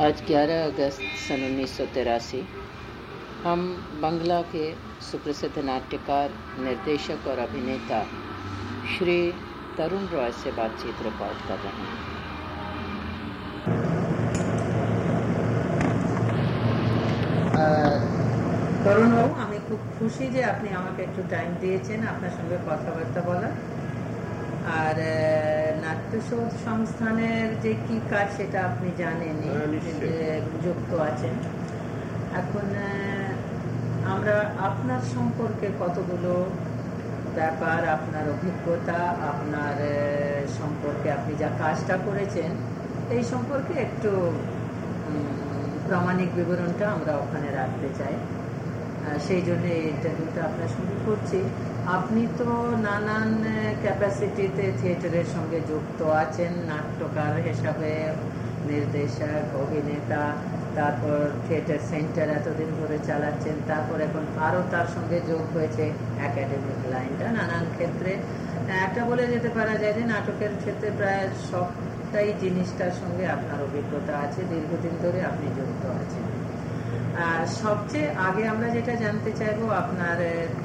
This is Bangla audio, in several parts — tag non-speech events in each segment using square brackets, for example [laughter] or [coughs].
आज 11 अगस्त सन उन्नीस हम बंगला के सुप्रसिद्ध नाट्यकार निर्देशक और अभिनेता श्री तरुण रॉय से बातचीत रिकॉर्ड कर रहे हैं তরুণবাবু আমি খুব খুশি যে আপনি আমাকে একটু টাইম দিয়েছেন আপনার সঙ্গে কথাবার্তা বলার আর নাট্য সংস্থানের যে কি কাজ সেটা আপনি জানেন হ্যাঁ, যুক্ত আছেন। এখন আমরা আপনার সম্পর্কে কতগুলো ব্যাপার আপনার অভিজ্ঞতা আপনার সম্পর্কে আপনি যা কাজটা করেছেন এই সম্পর্কে একটু প্রামাণিক বিবরণটা আমরা ওখানে রাখতে চাই। সেই জন্য এই ইন্টারভিউটা আপনার সঙ্গে করছি। আপনি তো নানান ক্যাপাসিটিতে থিয়েটারের সঙ্গে যুক্ত আছেন, নাট্যকার হিসাবে, নির্দেশক, অভিনেতা, তারপর থিয়েটার সেন্টার এতদিন ধরে চালাচ্ছেন, তারপর এখন আরও তার সঙ্গে যোগ হয়েছে একাডেমিক লাইনটা নানান ক্ষেত্রে। একটা বলে যেতে পারা যায় যে নাটকের ক্ষেত্রে প্রায় সবটাই জিনিসটার সঙ্গে আপনার অভিজ্ঞতা আছে। দীর্ঘদিন ধরে আপনি যুক্ত আছেন সবচেয়ে আগে আমরা যেটা জানতে চাইব আপনার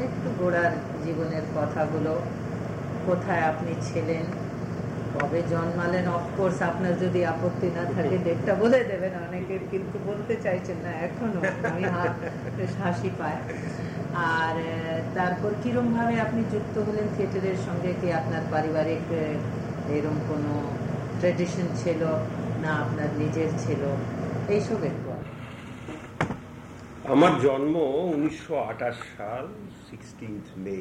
একটু গোড়ার জীবনের কথাগুলো। কোথায় আপনি ছিলেন? কবে জন্মালেন? অফকোর্স আপনার যদি আপত্তি না থাকে, ডেটটা বলে দেবেন। অনেকে কিন্তু বলতে চাইছেন না, এখনও। আমি হাসি পায় আর তারপর কিরম ভাবে আপনি যুক্ত হলেন? থিয়েটারের সঙ্গে কি আপনার পারিবারিক এরকম কোনো ট্রেডিশন ছিল? না, আপনার নিজের ছিল? এইসব একটু আমার জন্ম উনিশশো আটাশ সাল সিক্সটিন্থ মে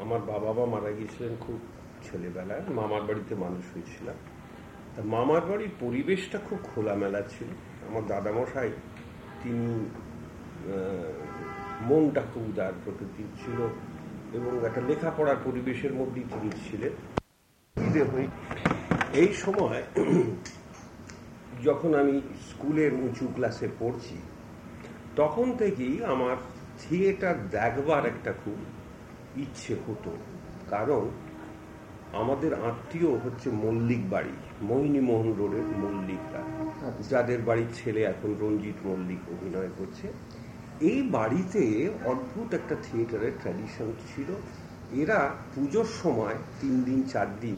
আমার বাবা মা মারা গিয়েছিলেন খুব ছেলেবেলায়, মামার বাড়িতে মানুষ হয়েছিলাম। তা মামার বাড়ির পরিবেশটা খুব খোলামেলা ছিল। আমার দাদামশাই, তিনি মনটা খুব উদার প্রকৃতির ছিল এবং একটা লেখাপড়ার পরিবেশের মধ্যেই তিনি ছিলেন। এই সময়, যখন আমি স্কুলের উঁচু ক্লাসে পড়ছি তখন থেকেই আমার থিয়েটার দেখবার একটা খুব ইচ্ছে হতো। কারণ আমাদের আত্মীয় হচ্ছে মল্লিক বাড়ি মোহিনী মোহন রোডের মল্লিকরা আচ্ছা। যাদের বাড়ির ছেলে এখন রঞ্জিত মল্লিক অভিনয় করছে। এই বাড়িতে অদ্ভুত একটা থিয়েটারের ট্র্যাডিশন ছিল। এরা পুজোর সময় তিন দিন চার দিন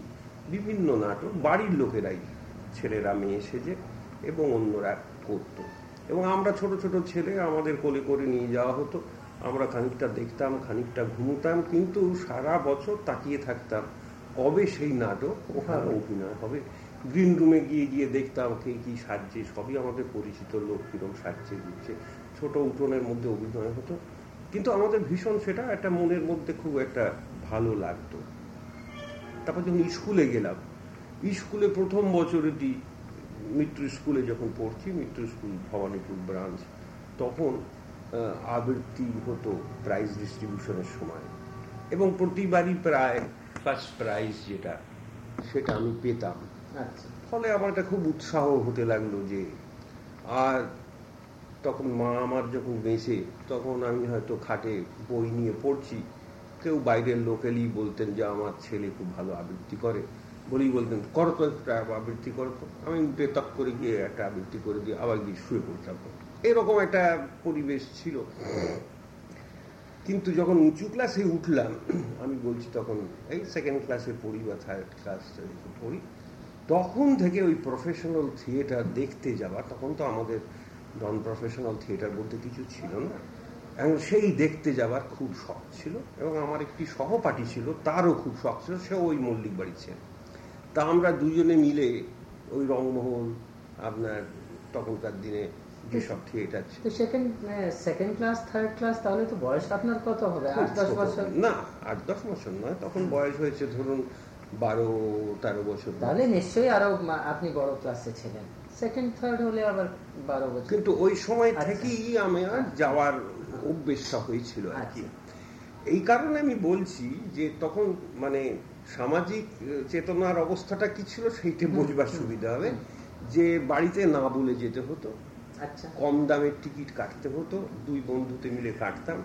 বিভিন্ন নাটক বাড়ির লোকেরাই ছেলেরা মেয়ে সেজে এবং অন্যরা করতো। এবং আমরা ছোট ছোট ছেলে আমাদের কোলে করে নিয়ে যাওয়া হতো। আমরা খানিকটা দেখতাম খানিকটা ঘুমতাম কিন্তু সারা বছর তাকিয়ে থাকতাম কবে সেই নাটক ওখানে অভিনয় হবে? গ্রিন রুমে গিয়ে গিয়ে দেখতাম কে কি সাজছে সবই আমাদের পরিচিত লোক কিরম সাজছে দিচ্ছে ছোট উঠোনের মধ্যে অভিনয় হতো। কিন্তু আমাদের ভীষণ সেটা একটা মনের মধ্যে খুব একটা ভালো লাগতো। তারপর যখন স্কুলে গেলাম স্কুলে প্রথম বছরেটি মিত্র স্কুলে যখন পড়ছি মিত্র স্কুল ভবানীপুর ব্রাঞ্চ তখন আবৃত্তি হতো প্রাইজ ডিস্ট্রিবিউশনের সময়। এবং প্রতিবারই প্রায় ফার্স্ট প্রাইজ যেটা সেটা আমি পেতাম। আচ্ছা। ফলে আমার একটা খুব উৎসাহ হতে লাগল যে আর তখন মা আমার যখন বেঁচে তখন আমি হয়তো খাটে বই নিয়ে পড়ছি। কেউ বাইরের লোকেলই বলতেন যে আমার ছেলে খুব ভালো আবৃত্তি করে। বলেই বলতেন, করো তো একটা আবৃত্তি করো। তো আমি বেতক করে গিয়ে একটা আবৃত্তি করে দিয়ে আবার গিয়ে শুয়ে পড়তাম। এরকম একটা পরিবেশ ছিল। কিন্তু যখন উঁচু ক্লাসে উঠলাম, আমি বলছি তখন, এই সেকেন্ড ক্লাসে পড়ি বা থার্ড ক্লাসে পড়ি, তখন থেকে ওই প্রফেশনাল থিয়েটার দেখতে যাওয়া, তখন তো আমাদের নন প্রফেশনাল থিয়েটার বলতে কিছু ছিল না। এবং সেই দেখতে যাবার খুব শখ ছিল এবং আমার একটি সহপাঠী ছিল, তারও খুব শখ ছিল সে ওই মল্লিক বাড়ি ছিল। তা আমরা দুজনে মিলে ওই রংমোহন আপনার তখনকার দিনে যেসব থিয়েটার ছিল। Second second class third class তাহলে তো বয়স আপনার কত হবে? আট দশ বছর? না আট দশ বছর নয় তখন বয়স হয়েছে ধরুন বারো তেরো বছর। তাহলে নিশ্চয়ই আরও আপনি বড় ক্লাসে ছিলেন। সেকেন্ড থার্ড হলে আবার বারো বছর। কিন্তু ওই সময় আচ্ছা। থেকেই আমার যাওয়ার অভ্যেসটা হয়েছিল আর কি। আচ্ছা। এই কারণে আমি বলছি যে তখন মানে সামাজিক চেতনার অবস্থাটা কি ছিল সেইটা বুঝবার সুবিধা হবে। যে বাড়িতে না বলে যেতে হতো আচ্ছা। কম দামের টিকিট কাটতে হতো দুই বন্ধুতে মিলে কাটতাম।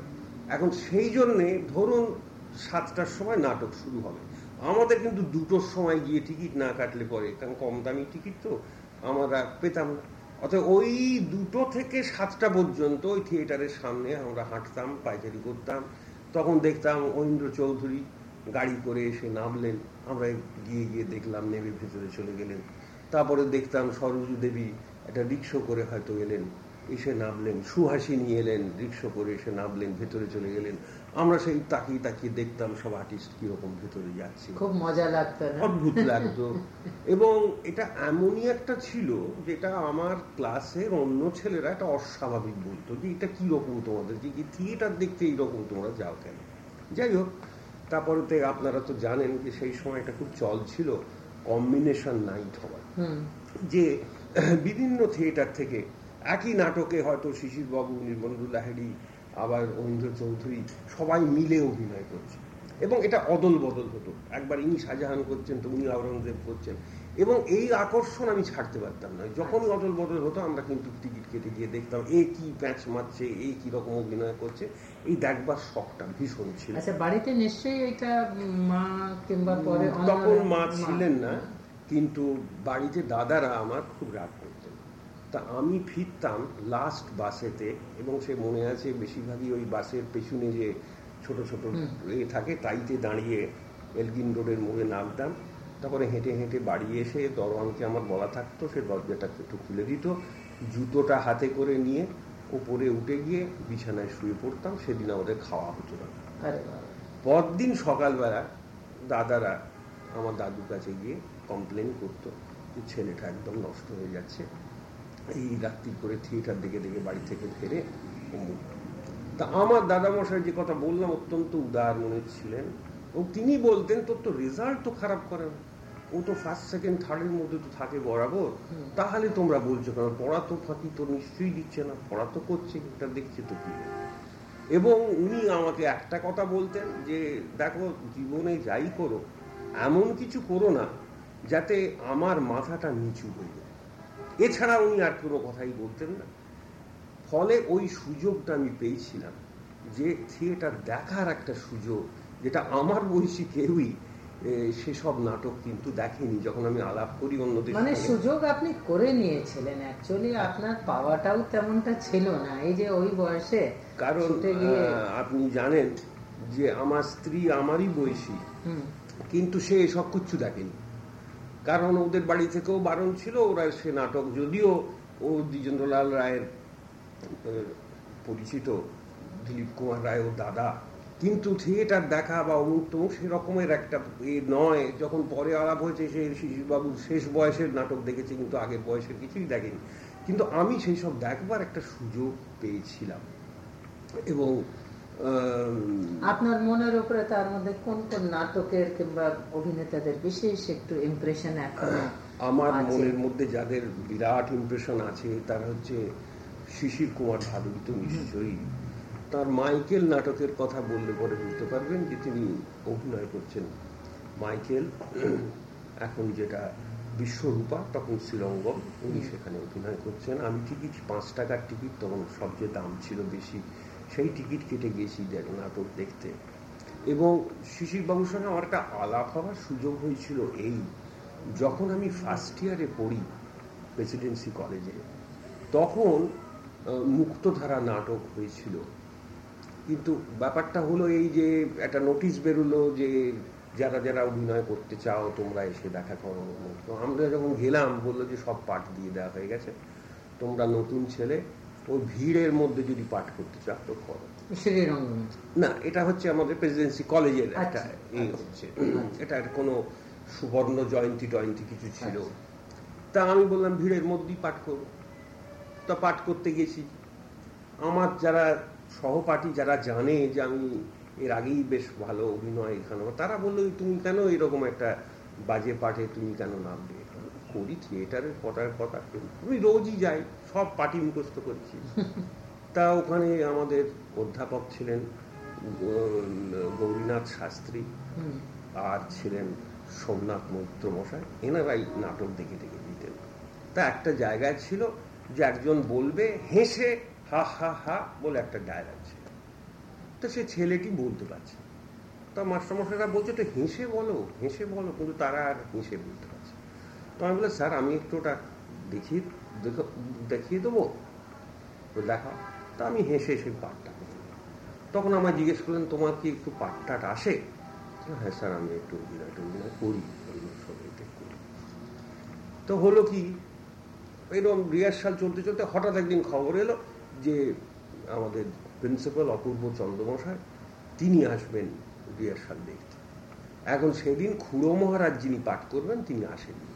এখন সেই জন্যে ধরুন সাতটার সময় নাটক শুরু হবে। আমাদের কিন্তু দুটোর সময় গিয়ে টিকিট না কাটলে পরে কারণ কম দামি টিকিট তো আমরা পেতাম না। অর্থাৎ ওই দুটো থেকে সাতটা পর্যন্ত ওই থিয়েটারের সামনে আমরা হাঁটতাম পাইকারি করতাম। তখন দেখতাম ঐন্দ্র চৌধুরী গাড়ি করে এসে নামলেন। আমরা গিয়ে গিয়ে দেখলাম নেমে ভেতরে চলে গেলেন। তারপরে দেখতাম সরজু দেবী একটা রিক্সো করে হয়তো এলেন এসে নামলেন। সুহাসিনী এলেন রিক্সো করে এসে নামলেন ভেতরে চলে গেলেন। আমরা সেই তাকিয়ে তাকিয়ে দেখতাম সব আর্টিস্ট কীরকম ভেতরে যাচ্ছে। খুব মজা লাগতো অদ্ভুত লাগতো। এবং এটা এমনই একটা ছিল যেটা আমার ক্লাসের অন্য ছেলেরা একটা অস্বাভাবিক বলতো যে এটা কীরকম তোমাদের? যে থিয়েটার দেখতে এইরকম তোমরা যাও কেন? যাই হোক তারপরে আপনারা তো জানেন যে সেই সময় একটা খুব চল ছিল কম্বিনেশন নাইট হওয়ার যে বিভিন্ন থিয়েটার থেকে একই নাটকে হয়তো শিশিরবাবু নির্মলুল লাহেরি আবার অনিন্দ্র চৌধুরী সবাই মিলে অভিনয় করছে। এবং এটা অদল বদল হতো। একবার ইনি শাহজাহান করছেন তো উনি আওরঙ্গজেব করছেন। এবং এই আকর্ষণ আমি ছাড়তে পারতাম না। যখনই অদল বদল হতো আমরা কিন্তু টিকিট কেটে গিয়ে দেখতাম এ কি প্যাঁচ মারছে এই কি রকম অভিনয় করছে। এই দেখবার শখটা ভীষণ ছিল। আচ্ছা বাড়িতে নিশ্চয়ই এটা মা কিংবা পরে তখন মা ছিলেন না কিন্তু বাড়িতে দাদারা আমার খুব রাগ করতেন। তা আমি ফিরতাম লাস্ট বাসেতে এবং সে মনে আছে বেশিরভাগই ওই বাসের পেছনে যে ছোট ছোট এ থাকে তাইতে দাঁড়িয়ে এলগিন রোডের মোড়ে নামতাম। তারপরে হেঁটে হেঁটে বাড়ি এসে দরওয়ানকে আমার বলা থাকতো সে দরজাটা একটু খুলে দিত। জুতোটা হাতে করে নিয়ে ওপরে উঠে গিয়ে বিছানায় শুয়ে পড়তাম সেদিন আমাদের খাওয়া হতো না। পরদিন সকালবেলা দাদারা আমার দাদুর কাছে গিয়ে কমপ্লেন করতো যে ছেলেটা একদম নষ্ট হয়ে যাচ্ছে। এই রাত্রি করে থিয়েটার দেখে দেখে বাড়ি থেকে ফেরে তা আমার দাদামশাই যে কথা বললাম অত্যন্ত উদার মনে ছিলেন। এবং তিনি বলতেন তোর তো রেজাল্ট তো খারাপ করে না ও তো ফার্স্ট সেকেন্ড থার্ডের মধ্যে তো থাকে বরাবর। তাহলে তোমরা বলছো কেন? পড়া তো ফাঁকি তো নিশ্চয়ই দিচ্ছে না পড়া তো করছে এটা দেখছে তো কি এবং উনি আমাকে একটা কথা বলতেন যে দেখো জীবনে যাই করো এমন কিছু করো না যাতে আমার মাথাটা নিচু হয়ে যায়। এছাড়া উনি আর কোনো কথাই বলতেন না। ফলে ওই সুযোগটা আমি পেয়েছিলাম যে থিয়েটার দেখার একটা সুযোগ যেটা আমার বয়সী কেউই সেসব নাটক কিন্তু দেখেনি যখন আমি আলাপ করি অন্যদের মানে সুযোগ আপনি করে নিয়েছিলেন অ্যাকচুয়ালি আপনার পাওয়াটাও তেমনটা ছিল না এই যে ওই বয়সে কারণ আপনি জানেন যে আমার স্ত্রী আমারই বয়সী কিন্তু সে সব কিছু দেখেনি। কারণ ওদের বাড়ি থেকেও বারণ ছিল ওরা সে নাটক যদিও ও দ্বিজেন্দ্রলাল রায়ের পরিচিত দিলীপ কুমার রায় ও দাদা কিন্তু থিয়েটার দেখা বা অমুক তমুক সেরকমের একটা এ নয়। যখন পরে আলাপ হয়েছে সে শিশুবাবুর শেষ বয়সের নাটক দেখেছে কিন্তু আগের বয়সের কিছুই দেখেনি। কিন্তু আমি সেই সব দেখবার একটা সুযোগ পেয়েছিলাম। এবং আপনার মনের উপরে তার মধ্যে কোন কোন নাটকের কিংবা অভিনেতাদের বিশেষ একটু ইমপ্রেশন এখন আমার মনের মধ্যে যাদের বিরাট ইমপ্রেশন আছে তারা হচ্ছে শিশির কুমার ভাদুরী তো নিশ্চয়ই। তার মাইকেল নাটকের কথা বললে পরে বুঝতে পারবেন যে তিনি অভিনয় করছেন। মাইকেল, এখন যেটা বিশ্বরূপা, তখন শ্রীরঙ্গম, উনি সেখানে অভিনয় করছেন। আমি টিকিট, পাঁচ টাকার টিকিট, তখন সবচেয়ে দাম ছিল বেশি। সেই টিকিট কেটে গেছি নাটক দেখতে। এবং শিশিরবাবুর সঙ্গে আমার একটা আলাপ হওয়ার সুযোগ হয়েছিল এই, যখন আমি ফার্স্ট ইয়ারে পড়ি প্রেসিডেন্সি কলেজে তখন মুক্তধারা নাটক হয়েছিল। কিন্তু ব্যাপারটা হলো এই যে একটা নোটিশ বেরোলো যে যারা যারা অভিনয় করতে চাও তোমরা এসে দেখা করো। তো আমরা যখন গেলাম বলল যে সব পাঠ দিয়ে দেওয়া হয়ে গেছে। তোমরা নতুন ছেলে ওই ভিড়ের মধ্যে যদি পাঠ করতে চাও তো করো। না এটা হচ্ছে আমাদের প্রেসিডেন্সি কলেজের একটা এই হচ্ছে। এটা কোনো সুবর্ণ জয়ন্তী টয়ন্তী কিছু ছিল। তা আমি বললাম ভিড়ের মধ্যেই পাঠ করব তা পাঠ করতে গেছি। আমার যারা সহপাঠী যারা জানে যে আমি এর আগেই বেশ ভালো অভিনয় এখানে তারা বলল তুমি কেন এরকম একটা বাজে পাঠে তুমি কেন নামবে? করি থিয়েটারের পটার কথা আমি রোজই যাই সব পার্টি মুখস্থ করছি। [laughs] তা ওখানে আমাদের অধ্যাপক ছিলেন গৌরীনাথ শাস্ত্রী আর ছিলেন সোমনাথ মৈত্র মশাই। এনারাই নাটক দেখে দেখে দিতেন। তা একটা জায়গায় ছিল যে একজন বলবে হেসে হা হা হা বলে একটা ডায়লগ ছিল তো সে ছেলেটি বলতে পারছে তা মাস্টারমশাইরা বলছে, তো হেসে বলো হেসে বলো। কিন্তু তারা আর হেসে বলতে পারছে তো আমি বলে স্যার, আমি একটু ওটা দেখিয়ে দেখিয়ে দেবো? দেখা তা আমি হেসে সেই পাঠটা তখন আমার জিজ্ঞেস করলেন, তোমার কি একটু পাঠটাট আসে? হ্যাঁ স্যার, আমি একটু অভিনয় টভিনয় করি করি। তো হলো কি, এরকম রিহার্সাল চলতে চলতে হঠাৎ একদিন খবর এলো যে আমাদের প্রিন্সিপাল অপূর্ব চন্দ্রমশাই, তিনি আসবেন রিহার্সাল দেখতে এখন সেদিন খুড়ো মহারাজ যিনি পাঠ করবেন, তিনি আসেননি।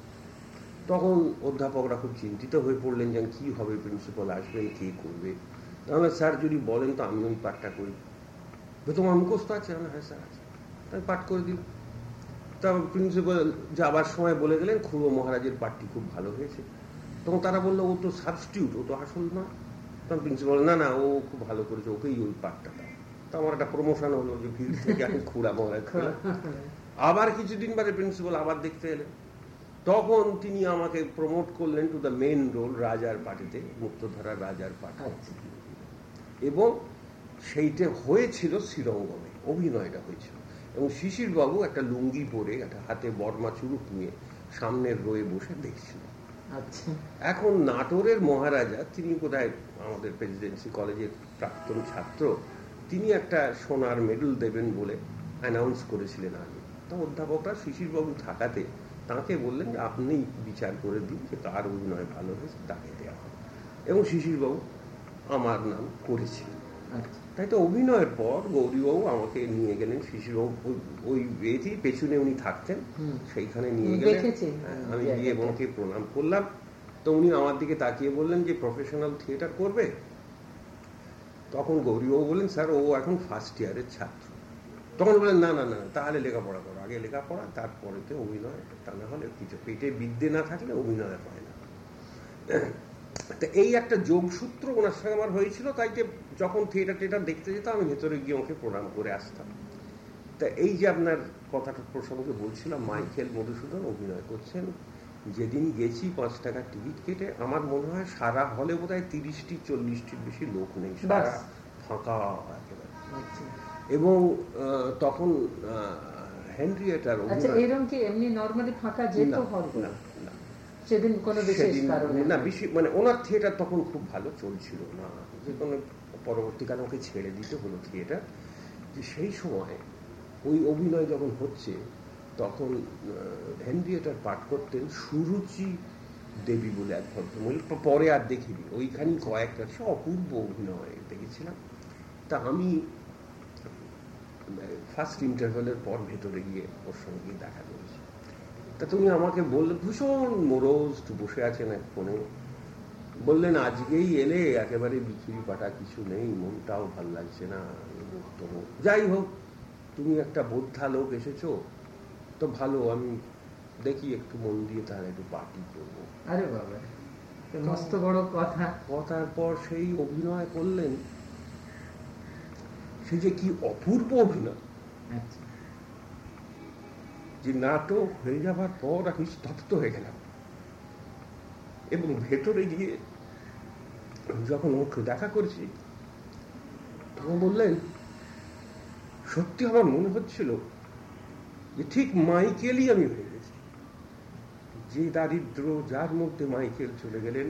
তখন অধ্যাপকরা খুব চিন্তিত হয়ে পড়লেন যে কি হবে প্রিন্সিপাল আসবেন, কে করবে? তাহলে স্যার যদি বলেন, তো আমি ওই পাঠটা করি। তোমার মুখস্থ আছে? হ্যাঁ স্যার আছে। তাই পাঠ করে দিল তারপর প্রিন্সিপাল যাবার সময় বলে গেলেন খুড়ো মহারাজের পাঠটি খুব ভালো হয়েছে। তখন তারা বলল, ও তো সাবস্টিউট ও তো আসল না তখন প্রিন্সিপাল না না ও খুব ভালো করেছে ওকেই ওই পাঠটা দাও। তো আমার একটা প্রমোশন হলো যে ভিড় থেকে আমি খুড়া মহারাজ আবার কিছুদিন বাদে প্রিন্সিপাল আবার দেখতে এলেন। তখন তিনি আমাকে প্রমোট করলেন টু দ্য মেন রোল রাজার পার্টিতে মুক্তধারা রাজার পার্টি। এবং সেইটা হয়েছিল শ্রীরঙ্গমে অভিনয়টা হয়েছিল। এবং শিশির বাবু একটা লুঙ্গি পরে একটা হাতে বর্মা চুরুক নিয়ে সামনের রয়ে বসে দেখছিল আচ্ছা। এখন নাটোরের মহারাজা তিনি কোথায় আমাদের প্রেসিডেন্সি কলেজের প্রাক্তন ছাত্র তিনি একটা সোনার মেডেল দেবেন বলে অ্যানাউন্স করেছিলেন আগে। তো অধ্যাপকরা শিশিরবাবু থাকাতে তাকে বললেন আপনি বিচার করে দিন যে কার অভিনয় ভালো হয়েছে তাকে দেওয়া হবে। এবং শিশিরবাবু আমার নাম করেছিলেন। আচ্ছা। তাই তো অভিনয়ের পর গৌরীবাবু আমাকে নিয়ে গেলেন। শিশিরবাবু ওই এতেই পেছনে উনি থাকতেন। সেইখানে নিয়ে গেলেন। হ্যাঁ, আমি গিয়ে ওনাকে প্রণাম করলাম। তো উনি আমার দিকে তাকিয়ে বললেন যে প্রফেশনাল থিয়েটার করবে? তখন গৌরীবাবু বললেন স্যার ও এখন ফার্স্ট ইয়ারের ছাত্র। তখন বললেন, না না না, তাহলে লেখাপড়া করো। আগে লেখাপড়া, তারপরেতে অভিনয়। তা না হলে কিছু পেটে বিদ্যে না থাকলে অভিনয় হয় না। তা এই একটা যোগসূত্র ওনার সঙ্গে আমার হয়েছিল, তাই যে যখন থিয়েটার টিয়েটার দেখতে যেতাম, আমি ভেতরে গিয়ে ওকে প্রণাম করে আসতাম। তা এই যে আপনার কথাটা প্রসঙ্গে বলছিলাম, মাইকেল মধুসূদন অভিনয় করছেন। যেদিন গেছি পাঁচ টাকার টিকিট কেটে আমার মনে হয় সারা হলে বোধ হয় তিরিশটি চল্লিশটির বেশি লোক নেই। সারা ফাঁকা একেবারে। আচ্ছা। এবং তখন হেনরিয়েটার আচ্ছা এরকম কি এমনি নরমালি ফাঁকা যেত না সেদিন কোনো বিশেষ কারণে? না বেশি মানে ওনার থিয়েটার তখন খুব ভালো চলছিল না। যে কোনো পরবর্তীকালে ওকে ছেড়ে দিতে হলো থিয়েটার যে সেই সময় ওই অভিনয় যখন হচ্ছে তখন হেনরিয়েটার পাঠ করতেন, সুরুচি দেবী বলে এক ভদ্রমহিলা পরে আর দেখিনি, ওইখানেই কয়েকটা, সে অপূর্ব অভিনয় দেখেছিলাম। তা আমি ফার্স্ট ইন্টারভেলের পর ভেতরে গিয়ে ওর সঙ্গে দেখা করেছি। তা তুমি আমাকে বললে, ভীষণ মোরজ বসে আছেন এক ফোনে বললেন, আজকেই এলে একেবারে বিচুরি পাটা কিছু নেই, মনটাও ভালো লাগছে না যাই হোক, তুমি একটা বোদ্ধা লোক এসেছ তো ভালো আমি দেখি একটু মন দিয়ে তাহলে একটু পার্টি করব। আরে বাবা মস্ত বড় কথা। কথার পর সেই অভিনয় করলেন। সে যে কি অপূর্ব অভিনয়। আচ্ছা। যে নাটক হয়ে যাবার পর আমি স্তব্ধ হয়ে গেলাম। এবং ভেতরে গিয়ে যখন ওকে দেখা করেছি তখন বললেন সত্যি আমার মনে হচ্ছিল যে ঠিক মাইকেলই আমি হয়ে গেছি যে দারিদ্র, যার মধ্যে মাইকেল চলে গেলেন,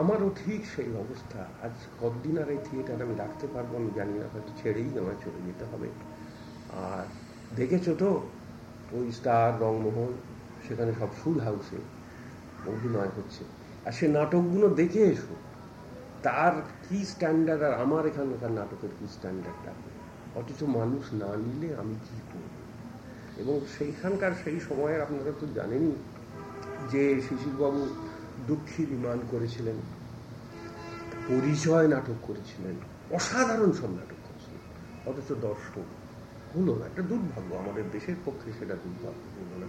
আমারও ঠিক সেই অবস্থা। আজ কতদিন আর এই থিয়েটার আমি রাখতে পারব আমি জানি না, হয়তো ছেড়েই আমার চলে যেতে হবে। আর দেখেছ তো, ওই স্টার রংমোহন, সেখানে সব ফুল হাউসে অভিনয় হচ্ছে। আর সে নাটকগুলো দেখে এসো। তার কি স্ট্যান্ডার্ড আর আমার এখানকার নাটকের কি স্ট্যান্ডার্ডটা অথচ মানুষ না নিলে আমি কি করব? এবং সেইখানকার সেই সময়ের আপনারা তো জানেনই যে শিশিরবাবু দুঃখী বিমান করেছিলেন, পরিচয় নাটক করেছিলেন, অসাধারণ সব নাটক করেছিলেন, অথচ দর্শক হলো না একটা দুর্ভাগ্য, আমাদের দেশের পক্ষে সেটা দুর্ভাগ্য, হলো না।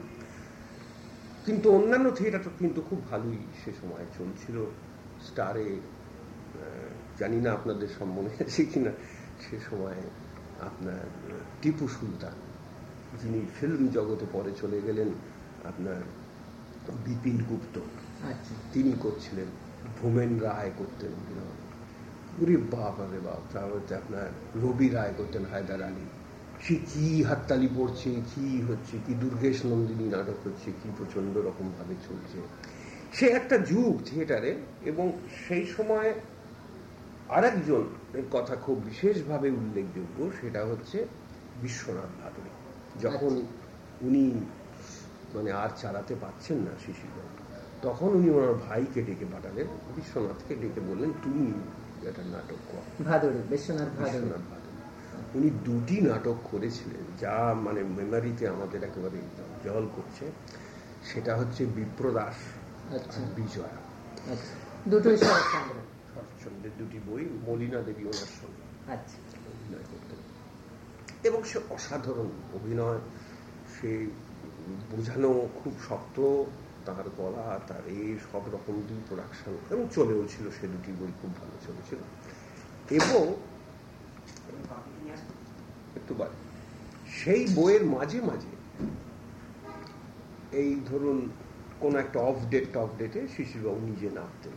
কিন্তু অন্যান্য থিয়েটার কিন্তু খুব ভালোই সে সময় চলছিল, স্টারে জানি না আপনাদের সম্মনে আছে কিনা, সে সময় আপনার টিপু সুলতান। যিনি ফিল্ম জগতে পরে চলে গেলেন আপনার বিপিন গুপ্ত। আচ্ছা। তিনি করছিলেন ভূমেন রায় করতেন উরি বাপ আরে বাপ তারপরে আপনার রবি রায় করতেন হায়দার আলী। সে কি হাততালি পড়ছে কি হচ্ছে কি দুর্গেশ নন্দিনী নাটক হচ্ছে কি প্রচণ্ড রকম ভাবে চলছে। সে একটা যুগ থিয়েটারে এবং সেই সময় আর একজন কথা খুব বিশেষভাবে উল্লেখযোগ্য সেটা হচ্ছে বিশ্বনাথ ভাদুরী যখন। উনি মানে আর চালাতে পারছেন না শিশিরবাবু তখন উনি ওনার ভাইকে ডেকে পাঠালেন বিশ্বনাথকে ডেকে বললেন তুমি একটা নাটক কর। ভাদুরী বিশ্বনাথ বিশ্বনাথ উনি দুটি নাটক করেছিলেন যা মানে মেমারিতে আমাদের একেবারে জল করছে। সেটা হচ্ছে বিপ্রদাস আচ্ছা। আর বিজয়া। আচ্ছা। দুটোই শরৎচন্দ্র শরৎচন্দ্রের দুটি বই মলিনা দেবী ওনার সঙ্গে। আচ্ছা। এবং সে অসাধারণ অভিনয় সে বোঝানো খুব শক্ত তার গলা তার এই সব রকম দুই প্রোডাকশন এবং চলেও ছিল সে দুটি বই খুব ভালো চলেছিল। এবং একটু বাড়ি সেই বইয়ের মাঝে মাঝে এই ধরুন কোন একটা অফ ডেট টফ ডেটে শিশিরবাবু নিজে নামতেন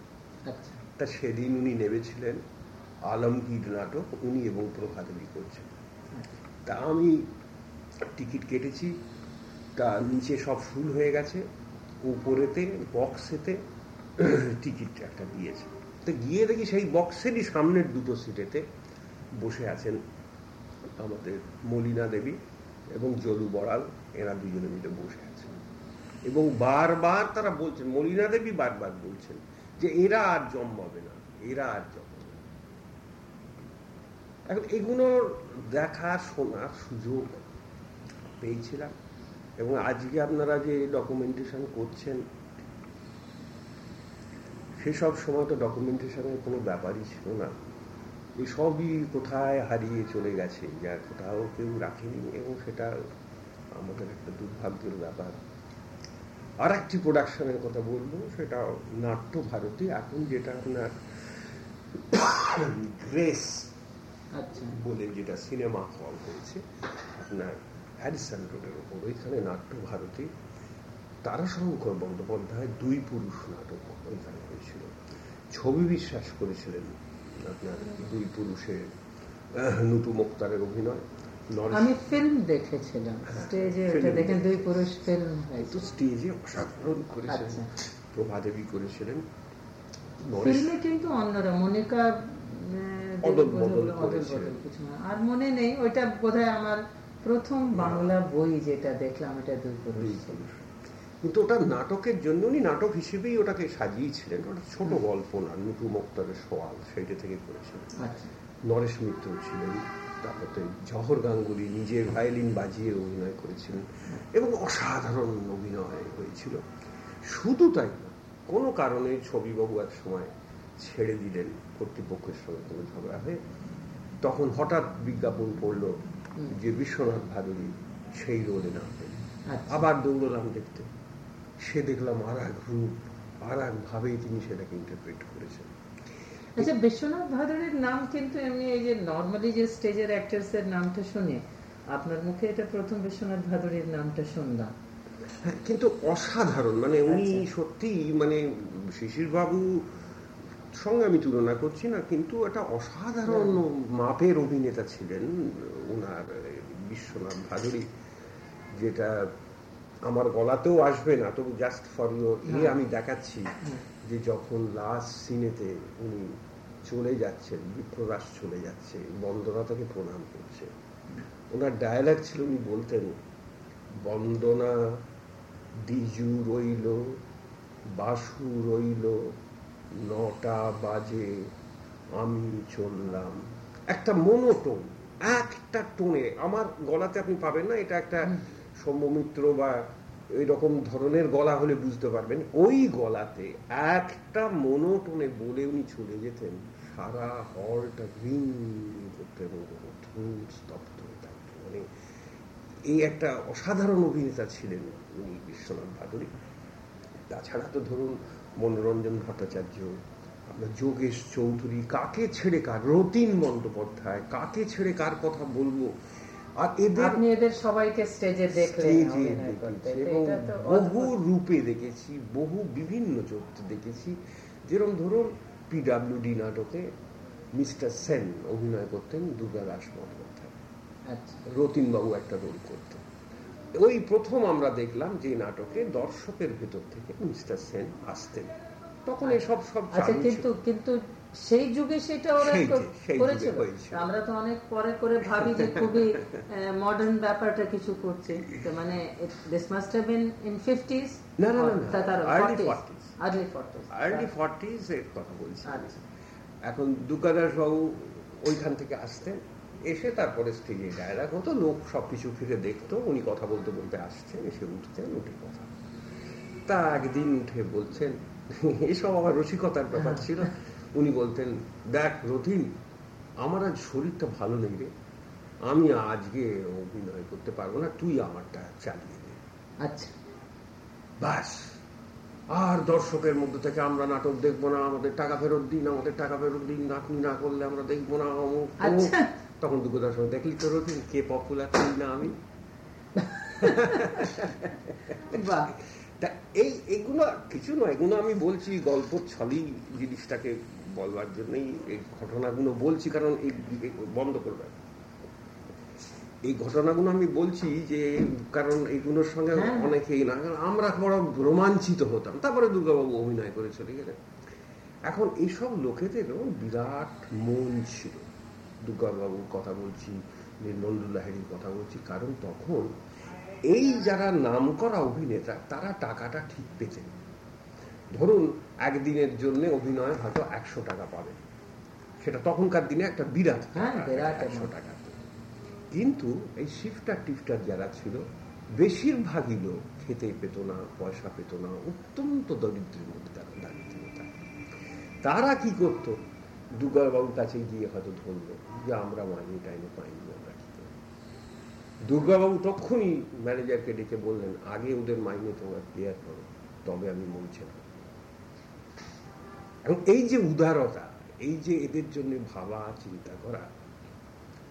আচ্ছা। তা সেদিন উনি নেমেছিলেন আলমগীর নাটক উনি এবং প্রভাদেবী করছেন তা আমি টিকিট কেটেছি। তা নিচে সব ফুল হয়ে গেছে। উপরেতে, বক্সেতে টিকিট একটা দিয়েছে। তো গিয়ে দেখি সেই বক্সেরই সামনের দুটো সিটেতে বসে আছেন আমাদের মলিনা দেবী এবং জলু বড়াল। এরা দুজনে মিলে বসে আছেন। এবং বারবার তারা বলছেন, মলিনা দেবী বারবার বলছেন যে, এরা আর জন্মাবে না। এরা আর জন্মাবে না। এখন এগুলোর দেখা শোনার সুযোগ পেয়েছিলাম। এবং আজকে আপনারা যে ডকুমেন্টেশন করছেন, সেসব সময় তো ডকুমেন্টেশনের কোনো ব্যাপারই ছিল না। এই সবই কোথায় হারিয়ে চলে গেছে, যা কোথাও কেউ রাখেনি এবং সেটা আমাদের একটা দুর্ভাগ্যের ব্যাপার। আর একটি প্রোডাকশনের কথা বলব, সেটা নাট্য ভারতী। এখন যেটা আপনার [coughs] গ্রেস বলে যেটা সিনেমা হল হয়েছে আপনার হ্যারিসন রোডের ওপর ওইখানে নাট্য ভারতী তারাশঙ্কর বন্দ্যোপাধ্যায় দুই পুরুষ নাটক ওইখানে হয়েছিল ছবি বিশ্বাস করেছিলেন আপনার দুই পুরুষের নুটু মুক্তারের অভিনয় আমি ফিল্ম দেখেছিলাম। স্টেজে ওটা দেখেন দুই। পুরুষ ফিল্ম তো স্টেজে অসাধারণ করেছেন আচ্ছা। প্রভাদেবী করেছিলেন। ফিল্মে কিন্তু অন্যরা মনিকা অদল বদল। আর মনে নেই ওইটা বোধহয় আমার প্রথম বাংলা বই যেটা দেখলাম এটা দুই। কিন্তু ওটা নাটকের জন্য উনি নাটক হিসেবেই ওটাকে সাজিয়েছিলেন। ওটা ছোট গল্প না নুটু মুক্তারের সোয়াল সেইটা থেকে করেছিলেন। আচ্ছা। নরেশ মিত্র ছিলেন তারপরে জহর গাঙ্গুলি নিজের ভায়োলিন বাজিয়ে অভিনয় করেছিলেন এবং অসাধারণ অভিনয় হয়েছিল। শুধু তাই না কোনো কারণে ছবিবাবু এক সময় ছেড়ে দিলেন কর্তৃপক্ষের সঙ্গে কোনো ঝগড়া হয়ে। তখন হঠাৎ বিজ্ঞাপন পড়ল যে বিশ্বনাথ ভাদুরী সেই রোলে নামবেন। আচ্ছা। আবার দৌড়লাম দেখতে। সে দেখলাম আর এক রূপ আর এক ভাবেই তিনি সেটাকে ইন্টারপ্রেট করেছেন। আচ্ছা বিশ্বনাথ ভাদুরীর নাম কিন্তু এমনি এই যে নর্মালি যে স্টেজের অ্যাক্টার্স এর নামটা শুনে আপনার মুখে এটা প্রথম বিশ্বনাথ ভাদুরীর নামটা শুনলাম। হ্যাঁ, কিন্তু অসাধারণ। মানে উনি আচ্ছা। সত্যি মানে শিশির বাবু সঙ্গে আমি তুলনা করছি না কিন্তু একটা অসাধারণ মাপের অভিনেতা ছিলেন ওনার বিশ্বনাথ ভাদুরী যেটা আমার গলাতেও আসবে না তবু জাস্ট ফর ইউর ইয়ে। আমি দেখাচ্ছি যে যখন লাস্ট সিনেতে উনি চলে যাচ্ছেন বিপ্রদাস চলে যাচ্ছে বন্দনা তাকে প্রণাম করছে। ওনার ডায়ালগ ছিল উনি বলতেন বন্দনা দিজু রইল বাসু রইল নটা বাজে আমি চললাম। একটা মনোটোন একটা টোনে। আমার গলাতে আপনি পাবেন না এটা একটা সৌম্যমিত্র বা এরকম ধরনের গলা হলে বুঝতে পারবেন। ওই গলাতে একটা মনোটোনে বলে উনি চলে যেতেন। সারা হলটা রিং করতে এবং স্তব্ধ হয়ে থাকতো মানে এই একটা অসাধারণ অভিনেতা ছিলেন উনি বিশ্বনাথ ভাদুরী তাছাড়া তো ধরুন মনোরঞ্জন ভট্টাচার্য আপনার যোগেশ চৌধুরী কাকে ছেড়ে কার রতিন বন্দ্যোপাধ্যায় কাকে ছেড়ে কার কথা বলব? আর এদের আপনি এদের সবাইকে স্টেজে দেখলেন বহু রূপে দেখেছি বহু বিভিন্ন চরিত্রে দেখেছি। যেরকম ধরুন পিডাব্লিউডি নাটকে মিস্টার সেন অভিনয় করতেন দুর্গা দাস বন্দ্যোপাধ্যায়। আচ্ছা। রতিনবাবু একটা রোল করতেন। ওই প্রথম আমরা দেখলাম যে নাটকে দর্শকের ভেতর থেকে মিস্টার সেন আসতেন। তখন এসব সব আচ্ছা কিন্তু কিন্তু সেই যুগে সেটা ওরা করেছিল। আমরা তো অনেক পরে করে ভাবি যে খুবই মডার্ন ব্যাপারটা কিছু করছে। মানে this must have been in 50s না না না early 40s early 40s early 40s এর কথা বলছি। আচ্ছা। এখন দুকাদাস বাবু ওইখান থেকে আসতেন। এসে তারপরে স্টেজে ডায়লগ হতো লোক সবকিছু ফিরে দেখতো উনি কথা বলতে বলতে আসছেন এসে উঠতেন উঠে কথা। তা একদিন উঠে বলছেন এসব আমার রসিকতার ব্যাপার ছিল। উনি বলতেন দেখ রথিন আমার আজ শরীরটা ভালো নেই রে। আমি আজকে অভিনয় করতে পারব না তুই আমারটা চালিয়ে দে। আচ্ছা। বাস আর দর্শকের মধ্যে থেকে আমরা নাটক দেখব না আমাদের টাকা ফেরত দিন আমাদের টাকা ফেরত দিন নাতনি না করলে আমরা দেখব না আচ্ছা। তখন দুঃখ দর্শক দেখলি তো রথিন কে পপুলার তুই না আমি? তা এই এগুলো কিছু নয় এগুলো আমি বলছি গল্প ছলেই জিনিসটাকে বলবার জন্যই এই ঘটনাগুলো বলছি কারণ এই বন্ধ করবে। এই ঘটনাগুলো আমি বলছি যে কারণ এইগুলোর সঙ্গে হ্যাঁ। অনেকেই না আমরা বড় রোমাঞ্চিত হতাম। তারপরে দুর্গাবাবু অভিনয় করে চলে গেলেন। এখন এইসব লোকেদেরও বিরাট মন ছিল। দুর্গাবাবুর কথা বলছি নির্মলুল্লাহের কথা বলছি কারণ তখন এই যারা নাম করা অভিনেতা তারা টাকাটা ঠিক পেতেন ধরুন একদিনের জন্য অভিনয় হয়তো একশো টাকা পাবে। সেটা তখনকার দিনে একটা বিরাট হ্যাঁ, একশো টাকা। কিন্তু এই শিফটার টিফটার যারা ছিল বেশিরভাগই লোক খেতে পেত না পয়সা পেত না অত্যন্ত দরিদ্রের মধ্যে তারা দাঁড়িয়ে তারা কি করত? দুর্গাবাবুর কাছে গিয়ে হয়তো ধরলো। যে আমরা মাইনে টাইমে পাইনি আমরা কি দুর্গাবাবু তখনই ম্যানেজারকে ডেকে বললেন, আগে ওদের মাইনে তোমরা ক্লিয়ার করো, তবে আমি বলছি না। এবং এই যে উদারতা, এই যে এদের জন্য ভাবা, চিন্তা করা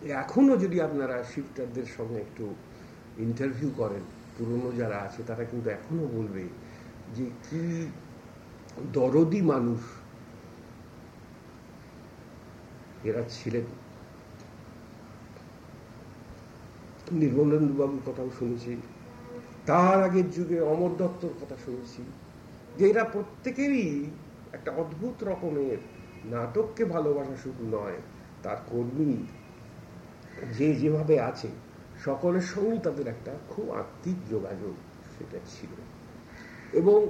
এখনও যদি আপনারা শিফটারদের সঙ্গে একটু ইন্টারভিউ করেন, পুরনো যারা আছে, তারা কিন্তু এখনও বলবে যে, কি দরদি মানুষ? এরা ছিলেন নির্মলেন্দুবাবুর কথাও শুনেছি। তার আগের যুগে অমর দত্তর কথা শুনেছি। যে এরা প্রত্যেকেরই একটা অদ্ভুত রকমের নাটককে ভালোবাসা শুধু নয়, তার কর্মী যে যেভাবে আছে, সকলের সঙ্গেই তাদের একটা খুব আত্মিক যোগাযোগ সেটা ছিল। এবং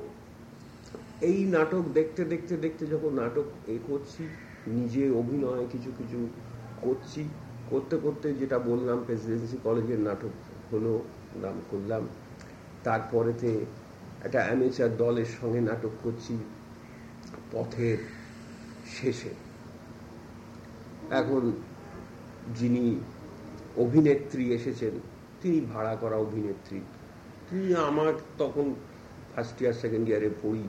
এই নাটক দেখতে দেখতে দেখতে যখন নাটক এ করছি নিজে অভিনয় কিছু কিছু করছি করতে করতে যেটা বললাম প্রেসিডেন্সি কলেজের নাটক হলো, নাম করলাম। তারপরেতে একটা অ্যামেচার দলের সঙ্গে নাটক করছি, পথের শেষে। এখন যিনি অভিনেত্রী এসেছেন, তিনি ভাড়া করা অভিনেত্রী। তিনি আমার তখন ফার্স্ট ইয়ার সেকেন্ড ইয়ারে পড়ি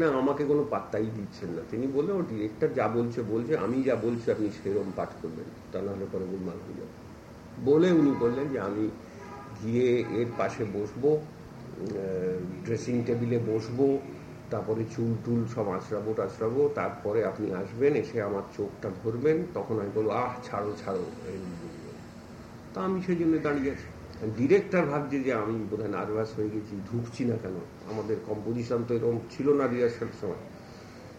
না, আমাকে কোনো পাত্তাই দিচ্ছেন না। তিনি বললেন, ও ডিরেক্টর যা বলছে বলছে, আমি যা বলছি, আপনি সেরম পাঠ করবেন। তা নাহলে পরে গোলমাল হয়ে যাবে বলে উনি বললেন যে আমি গিয়ে এর পাশে বসবো ড্রেসিং টেবিলে বসবো, তারপরে চুল টুল সব আঁচড়াবো, টাচড়াবো, তারপরে আপনি আসবেন, এসে আমার চোখটা ধরবেন, তখন আমি বলব, আহ, ছাড়ো ছাড়ো তা আমি সেই জন্য দাঁড়িয়ে আছি। ডিরেক্টর ভাবছে যে আমি বোধহয় নার্ভাস হয়ে গেছি, ঢুকছি না কেন? আমাদের কম্পোজিশন তো এরকম ছিল না রিহার্সাল সময়।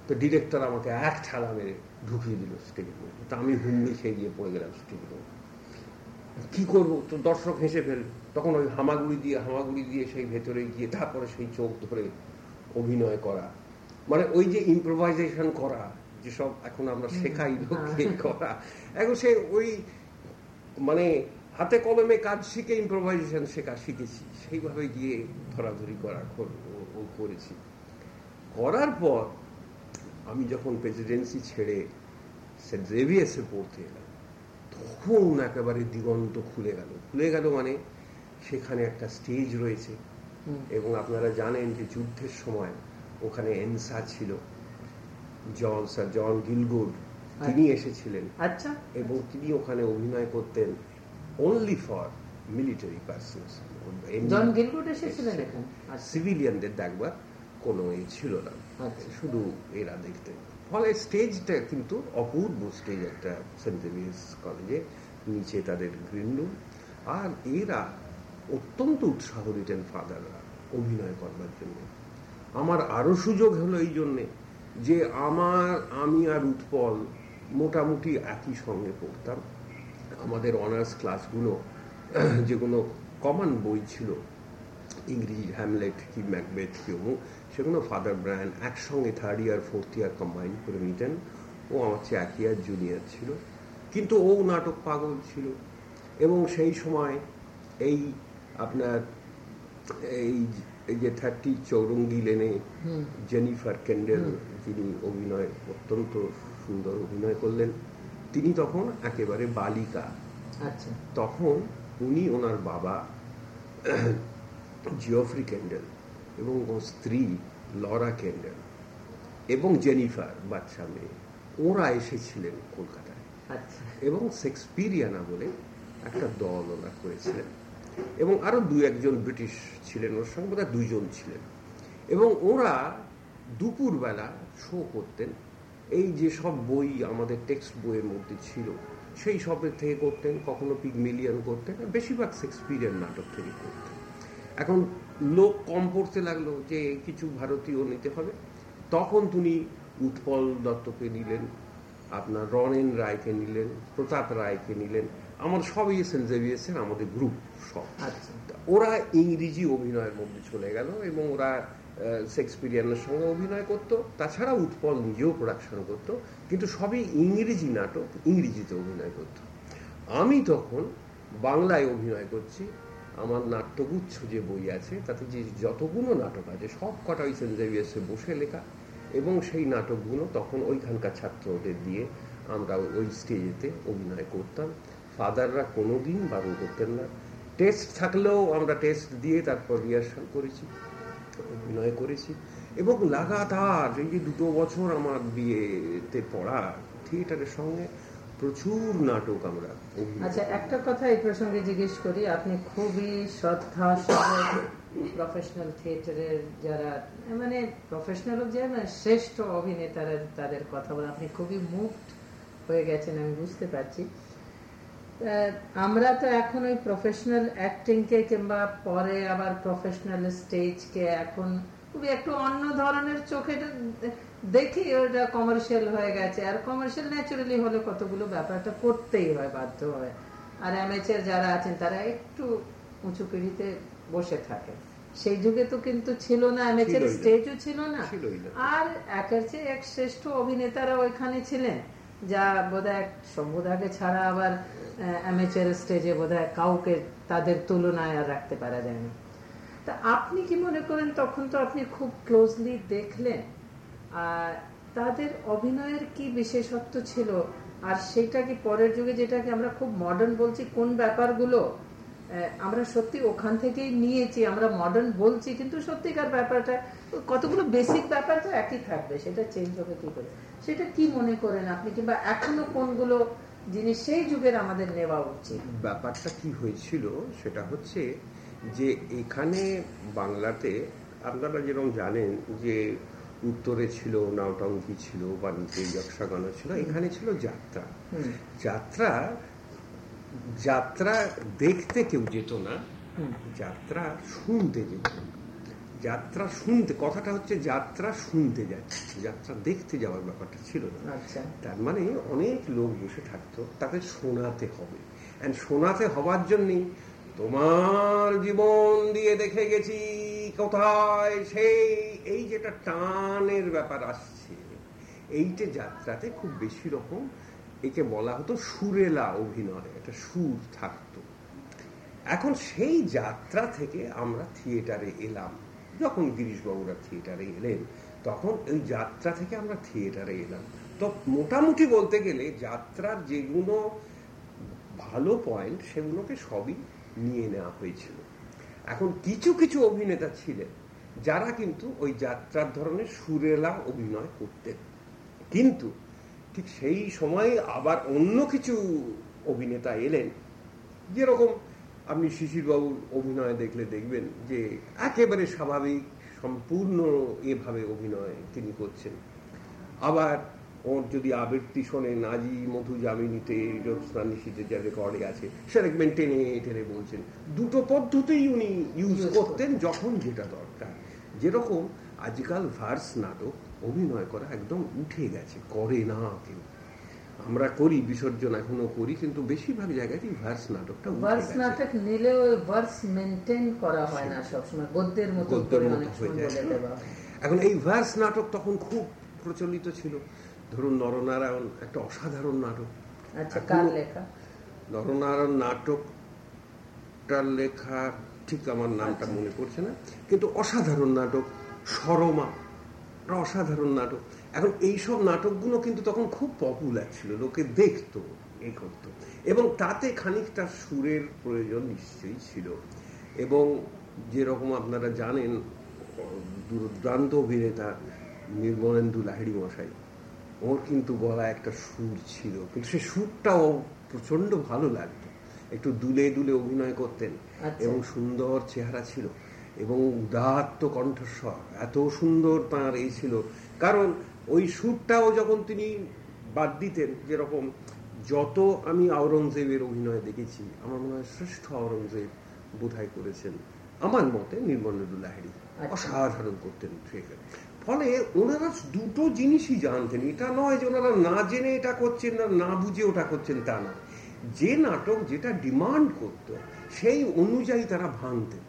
তো ডিরেক্টর আমাকে এক ঠালা মেরে ঢুকিয়ে দিল স্টেজের মধ্যে তা আমি হুমড়ি খেয়ে গিয়ে পড়ে গেলাম স্টেজের মধ্যে কি করব? তো দর্শক হেসে ফেল। তখন ওই হামাগুড়ি দিয়ে হামাগুড়ি দিয়ে সেই ভেতরে গিয়ে তারপরে সেই চোখ ধরে অভিনয় করা। মানে ওই যে ইম্প্রোভাইজেশন করা যেসব এখন আমরা শেখাই লোককে করা। এখন সে ওই মানে হাতে কলমে কাজ শিখে ইম্প্রোভাইজেশন শেখা শিখেছি। সেইভাবে গিয়ে ধরাধরি করা ও করেছি। করার পর আমি যখন প্রেসিডেন্সি ছেড়ে সেন্ট জেভিয়ার্সে পড়তে এলাম তখন একেবারে দিগন্ত খুলে গেল। খুলে গেল মানে সেখানে একটা স্টেজ রয়েছে। এবং আপনারা জানেন যে যুদ্ধের সময় ওখানে এনসা ছিল। জন স্যার জন গিলগুড তিনি আচ্ছা। এসেছিলেন। আচ্ছা। এবং তিনি ওখানে অভিনয় করতেন অনলি ফর মিলিটারি পার্সন সিভিলিয়ানদের দেখবার কোনো এই ছিল না। আচ্ছা। শুধু এরা দেখতেন ফলে স্টেজটা কিন্তু অপূর্ব স্টেজ একটা সেন্ট জেভিয়ার্স কলেজে নিচে তাদের গ্রিন রুম আর এরা অত্যন্ত উৎসাহ দিতেন ফাদাররা, অভিনয় করবার জন্য। আমার আরও সুযোগ হলো এই জন্যে যে আমার, আমি আর উৎপল মোটামুটি একই সঙ্গে পড়তাম। আমাদের অনার্স ক্লাসগুলো যেগুলো কমন বই ছিল, ইংরেজি হ্যামলেট কি ম্যাকবেথ কি অমুক সেগুলো ফাদার ব্রায়ান একসঙ্গে third year fourth year combine করে নিতেন। ও আমার চেয়ে এক ইয়ার জুনিয়র ছিল। কিন্তু ও নাটক পাগল ছিল। এবং সেই সময় এই আপনার এই এই যে থার্টি চৌরঙ্গি লেনে জেনিফার ক্যান্ডেল যিনি অভিনয় অত্যন্ত সুন্দর অভিনয় করলেন তিনি তখন একেবারে বালিকা। আচ্ছা। তখন উনি ওনার বাবা [clears throat] জিওফ্রি ক্যান্ডেল এবং ওর স্ত্রী লরা ক্যান্ডেল এবং জেনিফার বাচ্চা মেয়ে ওরা এসেছিলেন কলকাতায়। আচ্ছা। এবং শেক্সপিরিয়ানা বলে একটা দল ওরা করেছিলেন। এবং আরও দু একজন ব্রিটিশ ছিলেন ওর সঙ্গে বোধহয় দুজন ছিলেন। এবং ওরা দুপুরবেলা শো করতেন। এই যে সব বই আমাদের টেক্সট বইয়ের মধ্যে ছিল সেই সবের থেকে করতেন কখনো পিগমিলিয়ন করতেন বেশিরভাগ শেক্সপিরিয়ান নাটক থেকে করতেন। এখন লোক কম পড়তে লাগল যে কিছু ভারতীয় নিতে হবে তখন তিনি উৎপল দত্তকে নিলেন আপনার রনেন রায়কে নিলেন প্রতাপ রায়কে নিলেন আমার সবই সেন্ট জেভিয়ার্সের আমাদের গ্রুপ সব। আচ্ছা। ওরা ইংরেজি অভিনয়ের মধ্যে চলে গেল এবং ওরা শেক্সপিরিয়ানের সঙ্গে অভিনয় করত তাছাড়া উৎপল নিজেও প্রোডাকশন করত কিন্তু সবই ইংরেজি নাটক ইংরেজিতে অভিনয় করত। আমি তখন বাংলায় অভিনয় করছি আমার নাট্যগুচ্ছ যে বই আছে, তাতে যে যতগুলো নাটক আছে, সব কটা ওই সেন্ট জেভিয়ার্সে বসে লেখা। এবং সেই নাটকগুলো তখন ওইখানকার ছাত্রদের দিয়ে আমরা ওই স্টেজেতে অভিনয় করতাম। ফাদাররা কোনোদিন বারণ করতেন না। টেস্ট থাকলেও আমরা টেস্ট দিয়ে তারপর রিহার্সাল করেছি, অভিনয় করেছি। এবং লাগাতার এই যে দুটো বছর আমার বিয়েতে পড়া থিয়েটারের সঙ্গে প্রচুর নাটক আমরা আচ্ছা একটা কথা এই প্রসঙ্গে জিজ্ঞেস করি আপনি খুবই শ্রদ্ধা প্রফেশনাল থিয়েটারের যারা মানে প্রফেশনাল যে মানে শ্রেষ্ঠ অভিনেতারা তাদের কথা বলে আপনি খুবই মুক্ত হয়ে গেছেন আমি বুঝতে পারছি। আমরা তো এখন ওই প্রফেশনাল অ্যাক্টিংকে কিংবা পরে আবার প্রফেশনাল স্টেজকে এখন খুবই একটু অন্য ধরনের চোখে দেখি ওটা কমার্শিয়াল হয়ে গেছে। আর কমার্শিয়াল ন্যাচুরালি হলে কতগুলো ব্যাপারটা করতেই হয় বাধ্য হয়। আর অ্যামেচার যারা আছেন তারা একটু উঁচু পিড়িতে বসে থাকে। সেই যুগে তো কিন্তু ছিল না অ্যামেচার স্টেজও ছিল না। আর একের চেয়ে এক শ্রেষ্ঠ অভিনেতারা ওইখানে ছিলেন যা বোধহয় শম্ভুদাকে ছাড়া আবার অ্যামেচার স্টেজে বোধহয় কাউকে তাদের তুলনায় আর রাখতে পারা যায় না তা আপনি কি মনে করেন তখন তো আপনি খুব ক্লোজলি দেখলেন তাদের অভিনয়ের কি বিশেষত্ব ছিল? আর সেটা কি পরের যুগে যেটাকে আমরা খুব মডার্ন বলছি? কোন ব্যাপারগুলো আমরা সত্যি ওখান থেকেই নিয়েছি, আমরা মডার্ন বলছি, কিন্তু সত্যিকার ব্যাপারটা, কতগুলো বেসিক ব্যাপার তো একই থাকবে, সেটা চেঞ্জ হবে কি করে? সেটা কি মনে করেন আপনি? কিংবা এখনও কোনগুলো জিনিস সেই যুগের আমাদের নেওয়া উচিত? ব্যাপারটা কি হয়েছিল, সেটা হচ্ছে যে এখানে বাংলাতে আপনারা যেরকম জানেন যে উত্তরে ছিল নাওটঙ্কি ছিল বা নিচে যক্ষাগানা ছিল এখানে ছিল যাত্রা। যাত্রা যাত্রা দেখতে কেউ যেত না যাত্রা শুনতে যেত যাত্রা শুনতে কথাটা হচ্ছে যাত্রা শুনতে যাচ্ছে যাত্রা দেখতে যাওয়ার ব্যাপারটা ছিল না। আচ্ছা। তার মানে অনেক লোক বসে থাকতো তাকে শোনাতে হবে। অ্যান্ড শোনাতে হবার জন্যই তোমার জীবন দিয়ে দেখে গেছি কোথায় সেই, এই যেটা টানের ব্যাপার আসছে। এইটা যাত্রাতে খুব বেশি রকম একে বলা হতো সুরেলা অভিনয়, একটা সুর থাকতো। এখন সেই যাত্রা থেকে আমরা থিয়েটারে এলাম। যখন গিরিশবাবুরা থিয়েটারে এলেন, তখন ওই যাত্রা থেকে আমরা থিয়েটারে এলাম। তো মোটামুটি বলতে গেলে যাত্রার যেগুলো ভালো পয়েন্ট, সেগুলোকে সবই নিয়ে নেওয়া হয়েছিল। এখন কিছু কিছু অভিনেতা ছিলেন যারা কিন্তু ওই যাত্রার ধরনের সুরেলা অভিনয় করতেন। কিন্তু ঠিক সেই সময়ে আবার অন্য কিছু অভিনেতা এলেন। যেরকম আপনি শিশিরবাবুর অভিনয় দেখলে দেখবেন যে একেবারে স্বাভাবিক, সম্পূর্ণ এভাবে অভিনয় তিনি করছেন। আবার ওর যদি আবৃত্তি শোনে নাজি মধু জামিনীতে জ্যোৎস্না নিশীতে যা রেকর্ডে আছে সেটা টেনে টেনে বলছেন। দুটো পদ্ধতিই উনি ইউজ করতেন যখন যেটা দরকার। যেরকম আজকাল ভার্স নাটক অভিনয় করা একদম উঠে গেছে করে না কেউ। আমরা করি বিসর্জন এখনও করি কিন্তু বেশিরভাগ জায়গাতেই ভার্স নাটকটা ভার্স নাটক নিলেও ভার্স মেনটেন করা হয় না সবসময়। গদ্যের মতো অনেক সময় বলে দেওয়া এখন এই ভার্স নাটক তখন খুব প্রচলিত ছিল। ধরুন নরনারায়ণ একটা অসাধারণ নাটক। আচ্ছা নরনারায়ণ নাটকটার লেখা ঠিক আমার নামটা আচ্ছা। মনে পড়ছে না কিন্তু অসাধারণ নাটক সরমা অসাধারণ নাটক। এখন এইসব নাটকগুলো কিন্তু তখন খুব পপুলার ছিল লোকে দেখতো এ করতো। এবং তাতে খানিকটা সুরের প্রয়োজন নিশ্চয়ই ছিল। এবং যেরকম আপনারা জানেন দুর্দান্ত অভিনেতা নির্মলেন্দু লাহিড়ি মশাই ওর কিন্তু গলা একটা সুর ছিল। কিন্তু সে সুরটাও প্রচণ্ড ভালো লাগতো। একটু দুলে দুলে অভিনয় করতেন আচ্ছা। এবং সুন্দর চেহারা ছিল এবং উদাত্ত কণ্ঠস্বর। এত সুন্দর তাঁর এই ছিল। কারণ ওই সুরটাও যখন তিনি বাদ দিতেন যেরকম যত আমি আওরঙ্গজেবের অভিনয় দেখেছি আমার মনে হয় শ্রেষ্ঠ আওরঙ্গজেব বোধহয় করেছেন আমার মতে নির্মলেন্দু লাহিড়ি। আচ্ছা। অসাধারণ করতেন ফলে ওনারা দুটো জিনিসই জানতেন। এটা নয় যে ওনারা না জেনে এটা করছেন না না বুঝে ওটা করছেন তা না। যে নাটক যেটা ডিমান্ড করত, সেই অনুযায়ী তারা ভাঙতেন।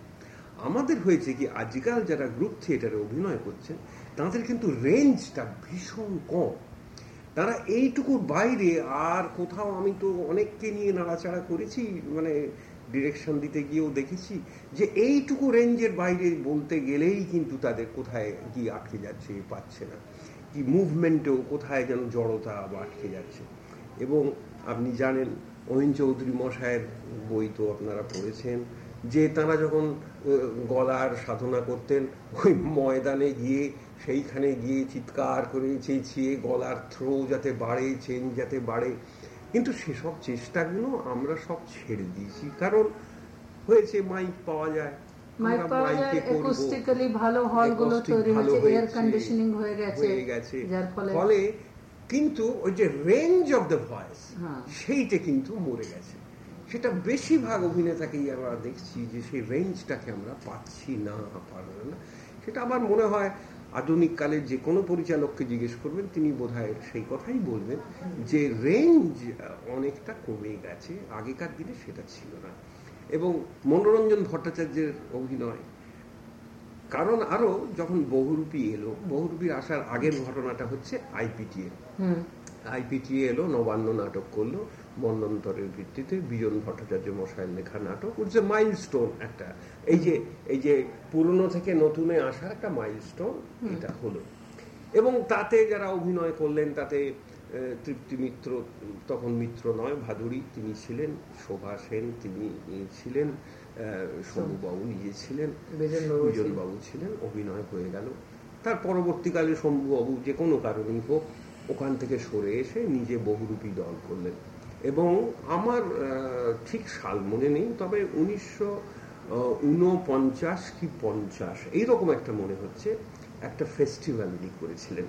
আমাদের হয়েছে কি, আজকাল যারা গ্রুপ থিয়েটারে অভিনয় করছেন, তাদের কিন্তু রেঞ্জটা ভীষণ কম। তারা এইটুকুর বাইরে আর কোথাও আমি তো অনেককে নিয়ে নাড়াচাড়া করেছি মানে ডিরেকশন দিতে গিয়েও দেখেছি যে এইটুকু রেঞ্জের বাইরে বলতে গেলেই কিন্তু তাদের কোথায় গিয়ে আটকে যাচ্ছে পাচ্ছে না। কি মুভমেন্টেও কোথায় যেন জড়তা বা আটকে যাচ্ছে। এবং আপনি জানেন অহিন চৌধুরী মশায়ের বই তো আপনারা পড়েছেন, যে তারা যখন গলার সাধনা করতেন, ওই ময়দানে গিয়ে, সেইখানে গিয়ে চিৎকার করে চেঁচিয়ে গলার থ্রো যাতে বাড়ে চেন যাতে বাড়ে কিন্তু সেসব চেষ্টাগুলো আমরা সব ছেড়ে দিয়েছি। কারণ হয়েছে মাইক পাওয়া যায় ফলে কিন্তু ওই যে রেঞ্জ অফ দ্য ভয়েস সেইটা কিন্তু মরে গেছে। সেটা বেশিরভাগ অভিনেতাকেই আমরা দেখছি যে সেই রেঞ্জটাকে আমরা পাচ্ছি না পারবে না। সেটা আমার মনে হয় আধুনিক কালে যে কোনো পরিচালককে জিজ্ঞেস করবেন তিনি বোধহয় সেই কথাই বলবেন যে রেঞ্জ অনেকটা কমে গেছে আগেকার দিনে সেটা ছিল না। এবং মনোরঞ্জন ভট্টাচার্যের অভিনয় কারণ আরও যখন বহুরূপী এলো বহুরূপীর আসার আগের ঘটনাটা হচ্ছে আইপিটিএ। আইপিটিএ এলো নবান্ন নাটক করল মন্নন্তরের ভিত্তিতে বিজন ভট্টাচার্য মশাইয়ের লেখা নাটক উঠছে মাইল স্টোন একটা এই যে এই যে পুরনো থেকে নতুনে আসা একটা মাইল স্টোন এটা হলো। এবং তাতে যারা অভিনয় করলেন তাতে তৃপ্তি মিত্র তখন মিত্র নয় ভাদুরী তিনি ছিলেন শোভা সেন তিনি ছিলেন শম্ভুবাবু নিজে ছিলেন বিজনবাবু ছিলেন। অভিনয় হয়ে গেল। তার পরবর্তীকালে শম্ভুবাবু যে কোনো কারণেই হোক ওখান থেকে সরে এসে নিজে বহুরূপী দল করলেন। এবং আমার ঠিক সাল মনে নেই তবে উনিশশো উনপঞ্চাশ কি পঞ্চাশ এইরকম একটা মনে হচ্ছে একটা ফেস্টিভ্যাল উনি করেছিলেন।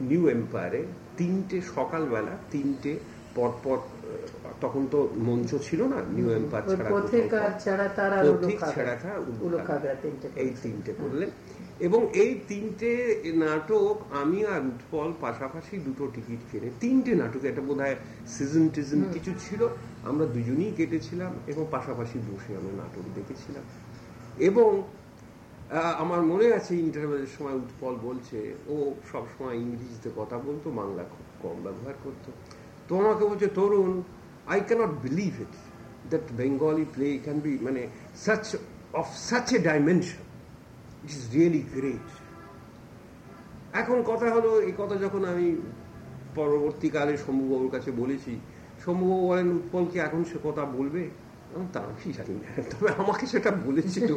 নিউ এম্পায়ারে তিনটে সকালবেলা তিনটে পরপর তখন তো মঞ্চ ছিল না নিউ এম্পায়ার ছাড়া ছাড়া এই তিনটে করলেন। এবং এই তিনটে নাটক আমি আর উৎপল পাশাপাশি দুটো টিকিট কিনে তিনটে নাটক এটা বোধ হয় সিজন টিজন কিছু ছিল আমরা দুজনেই কেটেছিলাম এবং পাশাপাশি বসে আমরা নাটক দেখেছিলাম। এবং আমার মনে আছে ইন্টারভেলের সময় উৎপল বলছে ও সব সময় ইংরেজিতে কথা বলতো বাংলা খুব কম ব্যবহার করতো। তো আমাকে বলছে Tarun I cannot believe it that Bengali play can be মানে such of such a dimension it is really great এখন কথা হলো এই কথা যখন আমি পরবর্তীকালে শম্ভুবাবুর কাছে বলেছি শম্ভুবাবু বলেন উৎপল কি এখন সে কথা বলবে? তা আমি জানি না। তবে আমাকে সেটা বলেছিল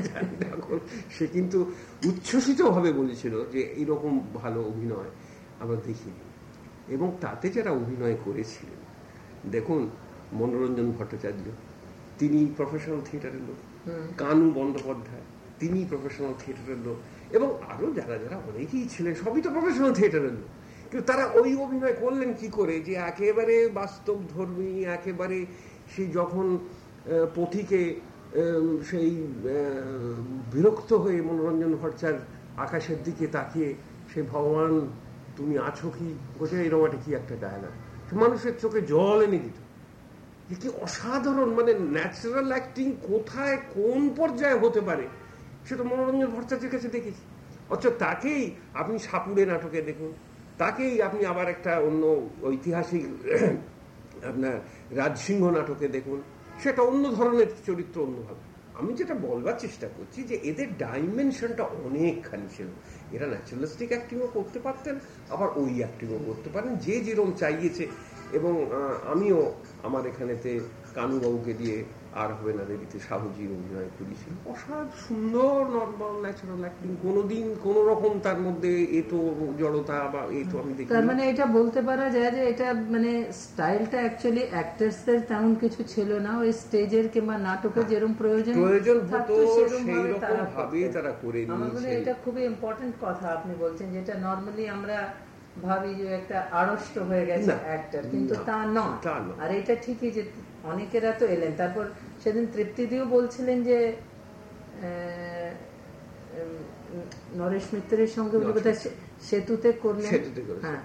জানি না এখন। সে কিন্তু উচ্ছ্বসিত ভাবে বলেছিল যে এইরকম ভালো অভিনয় আমরা দেখিনি। এবং তাতে যারা অভিনয় করেছিলেন দেখুন মনোরঞ্জন ভট্টাচার্য তিনি প্রফেশনাল থিয়েটারের লোক। কানু বন্দ্যোপাধ্যায় তিনি প্রফেশনাল থিয়েটারের লোক। এবং আরও যারা যারা অনেকেই ছিলেন, সবই তো প্রফেশনাল থিয়েটারের লোক। কিন্তু তারা ওই অভিনয় করলেন কি করে? যে একেবারে বাস্তব ধর্মী একেবারে সেই যখন পথিকে সেই বিরক্ত হয়ে মনোরঞ্জন ভট্টাচার আকাশের দিকে তাকিয়ে সে, ভগবান, তুমি আছো কি? বোঝে এরকম একটা কি একটা ডায়লগ মানুষের চোখে জল এনে দিত। কি অসাধারণ! মানে ন্যাচারাল অ্যাক্টিং কোথায়, কোন পর্যায়ে হতে পারে? সেটা মনোরঞ্জন ভট্টাচার্যের কাছে দেখেছি। অথচ তাকেই আপনি সাপুড়ে নাটকে দেখুন। তাকেই আপনি আবার একটা অন্য ঐতিহাসিক, [clears throat] আপনার রাজসিংহ নাটকে দেখুন। সেটা অন্য ধরনের চরিত্র অন্যভাবে। আমি যেটা বলবার চেষ্টা করছি যে এদের ডাইমেনশনটা অনেকখানি ছিল। এরা ন্যাচারালিস্টিক অ্যাক্টিংও করতে পারতেন, আবার ওই অ্যাক্টিংও করতে পারেন। যে যেরকম চাইয়েছে এবং আমিও আমার এখানেতে কানুবাবুকে দিয়ে আর হবে না দেবীতে সাহুজি অভিনয় করেছিল অসাধ সুন্দর নর্মাল ন্যাচারাল অ্যাক্টিং কোনোদিন কোন রকম তার মধ্যে এতো জড়তা বা এতো আমি দেখি তার মানে এটা বলতে পারা যায় যে এটা মানে স্টাইলটা অ্যাকচুয়ালি অ্যাক্টার্সদের তেমন কিছু ছিল না। ওই স্টেজের কিংবা নাটকের যেরকম প্রয়োজন প্রয়োজন হতো সেই রকম ভাবে তারা করে নিয়েছে এটা খুবই ইম্পর্টেন্ট কথা আপনি বলছেন যেটা নর্মালি আমরা ভাবি যে একটা আড়ষ্ট হয়ে গেছে অ্যাক্টর কিন্তু তা নয়। আর এটা ঠিকই যে অনেকেরা তো এলেন। তারপর সেদিন তৃপ্তি দিয়েও বলছিলেন যে নরেশ মিত্রের সঙ্গে সেতুতে করলেন। হ্যাঁ।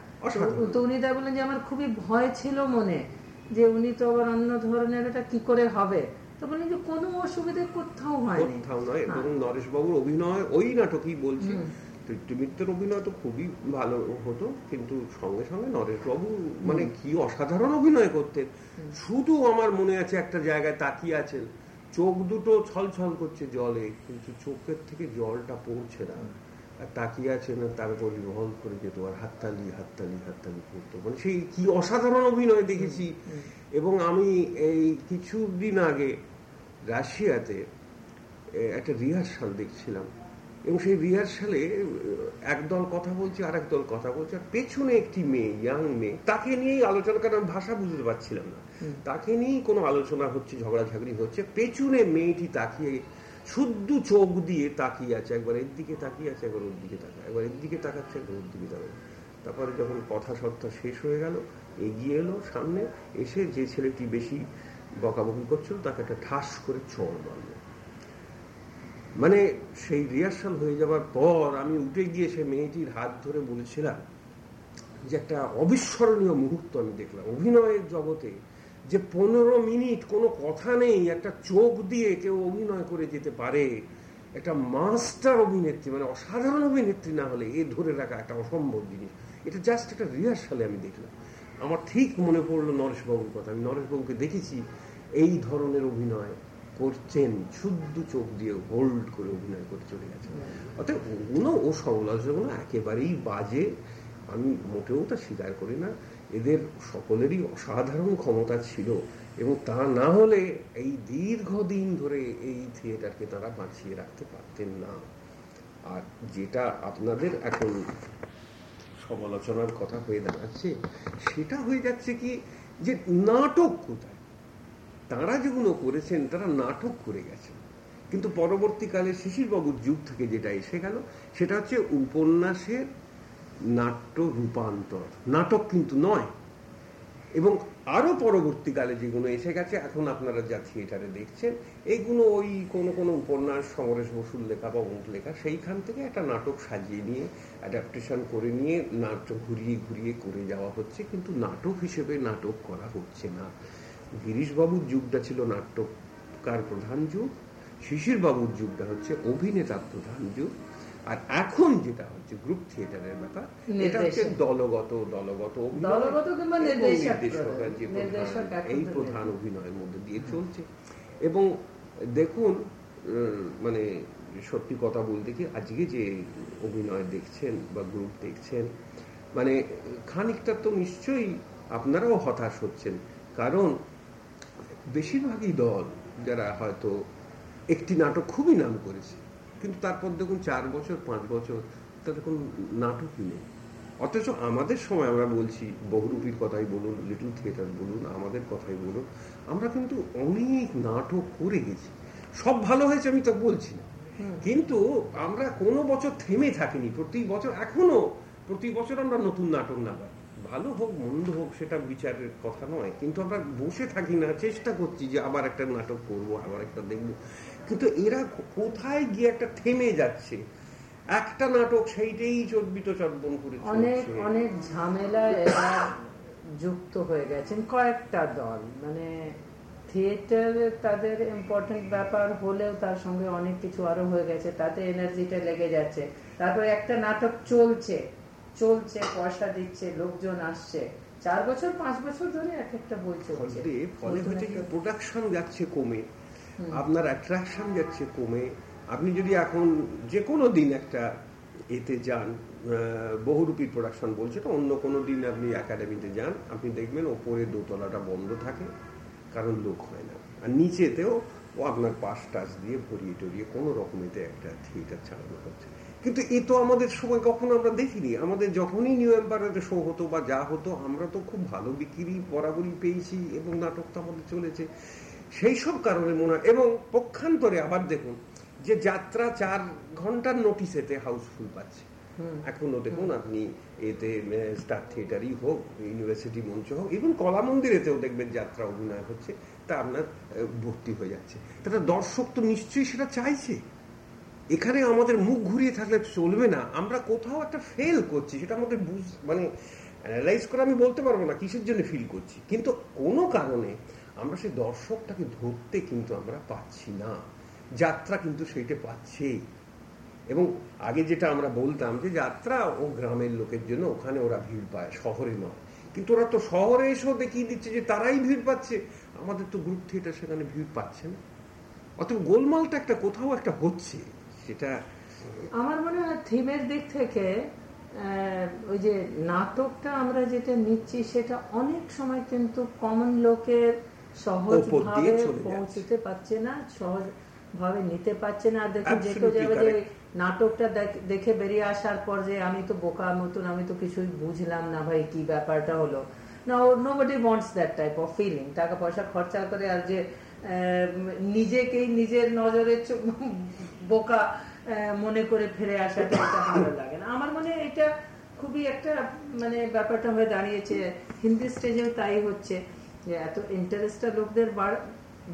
তো উনি তাই বললেন যে আমার খুবই ভয় ছিল মনে যে উনি তো আবার অন্য ধরনের এটা কি করে হবে? তো বললেন যে কোনো অসুবিধা কোথাও হয়নি। কোথাও নয়। এবং হ্যাঁ। নরেশ বাবুর অভিনয় ওই নাটকই বলছি। মিত্রের অভিনয় তো খুবই ভালো হতো কিন্তু সঙ্গে সঙ্গে নরেশবাবু মানে কি অসাধারণ অভিনয় করতেন। শুধু আমার মনে আছে একটা জায়গায় তাকিয়ে আছেন চোখ দুটো ছল ছল করছে জলে কিন্তু চোখের থেকে জলটা পড়ছে না। আর তাকিয়ে আছেন তার উপর রিভলভ করে যেত আর হাততালি হাততালি হাততালি করতো মানে সেই কি অসাধারণ অভিনয় দেখেছি। এবং আমি এই কিছুদিন আগে রাশিয়াতে একটা রিহার্সাল দেখছিলাম। এবং সেই রিহার্সালে একদল কথা বলছে আর একদল কথা বলছে আর পেছনে একটি মেয়ে ইয়াং মেয়ে তাকে নিয়েই আলোচনা কারণ ভাষা বুঝতে পারছিলাম না। তাকে নিয়েই কোনো আলোচনা হচ্ছে ঝগড়াঝাগড়ি হচ্ছে পেছনে মেয়েটি তাকিয়ে শুদ্ধ চোখ দিয়ে তাকিয়ে আছে একবার এর দিকে তাকিয়ে আছে একবার ওর দিকে তাকায় একবার এর দিকে তাকাচ্ছে একবার ওর দিকে তাকায়। তারপরে যখন কথা সত্তা শেষ হয়ে গেল এগিয়ে এলো সামনে এসে যে ছেলেটি বেশি বকাবকি করছিল তাকে একটা ঠাস করে চড় মারল। মানে সেই রিহার্সাল হয়ে যাবার পর আমি উঠে গিয়ে সে মেয়েটির হাত ধরে বলেছিলাম যে একটা অবিস্মরণীয় মুহূর্ত আমি দেখলাম। অভিনয়ের জগতে যে পনেরো মিনিট কোনো কথা নেই, একটা চোখ দিয়ে কেউ অভিনয় করে যেতে পারে, একটা মাস্টার অভিনেত্রী মানে অসাধারণ অভিনেত্রী না হলে এ ধরে রাখা একটা অসম্ভব জিনিস। এটা জাস্ট একটা রিহার্সালে আমি দেখলাম। আমার ঠিক মনে পড়ল নরেশবাবুর কথা। আমি নরেশবাবুকে দেখেছি, এই ধরনের অভিনয় করছেন, শুদ্ধ চোখ দিয়ে হোল্ড করে অভিনয় করে চলে গেছেন। অর্থাৎ ওগুলো, ও সমালোচনা একেবারেই বাজে। আমি মোটেও তা স্বীকার করি না। এদের সকলেরই অসাধারণ ক্ষমতা ছিল এবং তা না হলে এই দীর্ঘদিন ধরে এই থিয়েটারকে তারা বাঁচিয়ে রাখতে পারতেন না। আর যেটা আপনাদের এখন সমালোচনার কথা হয়ে দাঁড়াচ্ছে, সেটা হয়ে যাচ্ছে কি যে নাটক কোথায়? তারা যেগুলো করেছেন, তারা নাটক করে গেছেন। কিন্তু পরবর্তীকালে শিশিরবাবুর যুগ থেকে যেটা এসে গেল, সেটা হচ্ছে উপন্যাসের নাট্য রূপান্তর। নাটক কিন্তু নয়। এবং আরও পরবর্তীকালে যেগুলো এসে গেছে, এখন আপনারা যা থিয়েটারে দেখছেন এইগুলো ওই কোনো কোনো উপন্যাস, সমরেশ বসুর লেখা বা অমুক লেখা, সেইখান থেকে একটা নাটক সাজিয়ে নিয়ে অ্যাডাপ্টেশন করে নিয়ে, নাটক ঘুরিয়ে ঘুরিয়ে করে যাওয়া হচ্ছে। কিন্তু নাটক হিসেবে নাটক করা হচ্ছে না। গিরিশবাবুর যুগটা ছিল নাট্যকার প্রধান যুগ শিশির বাবুর যুগটা হচ্ছে অভিনেতা প্রধান যুগ আর এখন যেটা হচ্ছে গ্রুপ থিয়েটারের ব্যাপার এটা হচ্ছে দলগত দলগত এই প্রধান অভিনয়ের মধ্যে দিয়ে চলছে। এবং দেখুন মানে সত্যি কথা বলতে কি আজকে যে অভিনয় দেখছেন বা গ্রুপ দেখছেন মানে খানিকটা তো নিশ্চয়ই আপনারাও হতাশ হচ্ছেন। কারণ বেশিরভাগই দল যারা হয়তো একটি নাটক খুবই নাম করেছে কিন্তু তারপর দেখুন চার বছর পাঁচ বছর তাদের কোনো নাটকই নেই। অথচ আমাদের সময় আমরা বলছি বহুরূপীর কথাই বলুন লিটল থিয়েটার বলুন আমাদের কথাই বলুন আমরা কিন্তু অনেক নাটক করে গেছি। সব ভালো হয়েছে আমি তো বলছি না। কিন্তু আমরা কোনো বছর থেমে থাকিনি প্রতি বছর এখনও প্রতি বছর আমরা নতুন নাটক নাগাই ভালো হোক, মন্দ হোক, সেটা বিচারের কথা নয়। কিন্তু আমরা বসে থাকি না, চেষ্টা করছি যে আবার একটা নাটক করব, আবার একটা দেখব। কিন্তু এরা কোথায় গিয়ে একটা থেমে যাচ্ছে? একটা নাটক সেইটাই চর্বিত চর্বণ করে অনেক অনেক ঝামেলা এরা যুক্ত হয়ে গেছেন কয়েকটা দল। মানে থিয়েটার তাদের ইম্পর্টেন্ট ব্যাপার হলেও তার সঙ্গে অনেক কিছু আরও হয়ে গেছে, তাতে এনার্জিটা লেগে যাচ্ছে। তারপর একটা নাটক চলছে। চলছে পয়সা দিচ্ছে লোকজন আসছে। চার বছর পাঁচ বছর ধরে এক একটা বই চলছে। ফলে হচ্ছে কি প্রোডাকশন যাচ্ছে কমে আপনার অ্যাট্রাকশন যাচ্ছে কমে। আপনি যদি এখন যে কোনো দিন একটা এতে যান বহুরূপী প্রোডাকশন বলছে তো অন্য কোনো দিন আপনি একাডেমিতে যান আপনি দেখবেন ওপরে দোতলাটা বন্ধ থাকে কারণ লোক হয় না। আর নিচেতেও ও আপনার পাশ টাস দিয়ে ভরিয়ে টরিয়ে কোনো রকমেতে একটা থিয়েটার চালানো হচ্ছে কিন্তু এ তো আমাদের সময় কখনো আমরা দেখিনি। আমাদের যখনই নিউ এম্পায়ারে শো হতো বা যা হতো আমরা তো খুব ভালো বিক্রি বরাবরই পেয়েছি এবং নাটক তো আমাদের চলেছে। সেই সব কারণে মনে হয় এবং পক্ষান্তরে আবার দেখুন যে যাত্রা চার ঘণ্টার নোটিসেতে হাউসফুল পাচ্ছে। এখনও দেখুন আপনি এতে স্টার থিয়েটারই হোক ইউনিভার্সিটি মঞ্চ হোক এবং কলা মন্দিরেতেও দেখবেন যাত্রা অভিনয় হচ্ছে তা আপনার ভর্তি হয়ে যাচ্ছে। তাহলে দর্শক তো নিশ্চয়ই সেটা চাইছে। এখানে আমাদের মুখ ঘুরিয়ে থাকলে চলবে না। আমরা কোথাও একটা ফেল করছি, সেটা আমাদের বুঝ মানে অ্যানালাইজ করে আমি বলতে পারব না, কিসের জন্য ফিল করছি। কিন্তু কোনো কারণে আমরা সেই দর্শকটাকে ধরতে কিন্তু আমরা পাচ্ছি না। যাত্রা কিন্তু সেইটা পাচ্ছে এবং আগে যেটা আমরা বলতাম যে যাত্রা ও গ্রামের লোকের জন্য ওখানে ওরা ভিড় পায়, শহরে নয়। কিন্তু ওরা তো শহরে এসেও দেখিয়ে দিচ্ছে যে তারাই ভিড় পাচ্ছে। আমাদের তো গ্রুপ থিয়েটার সেখানে ভিড় পাচ্ছে না। অতএব গোলমালটা একটা কোথাও একটা হচ্ছে। সেটা আমার মনে হয় থিমের দিক থেকে ওই যে নাটকটা আমরা যেটা নিচ্ছি সেটা অনেক সময় কিন্তু কমন লোকের সহজভাবে পৌঁছতে পারছে না সহজ ভাবে নিতে পারছে না। দেখুন যে কেউ যাবে যে নাটকটা দেখে বেরিয়ে আসার পর যে আমি তো বোকা মতন আমি তো কিছুই বুঝলাম না ভাই কি ব্যাপারটা হলো। না nobody wants that type of feeling টাকা পয়সা খরচা করে আর যে নিজেকেই নিজের নজরে বোকা মনে করে ফিরে আসাটা এটা ভালো লাগে না। আমার মনে এটা খুবই একটা মানে ব্যাপারটা হয়ে দাঁড়িয়েছে। হিন্দি স্টেজেও তাই হচ্ছে। যে এত ইন্টারেস্টটা লোকদের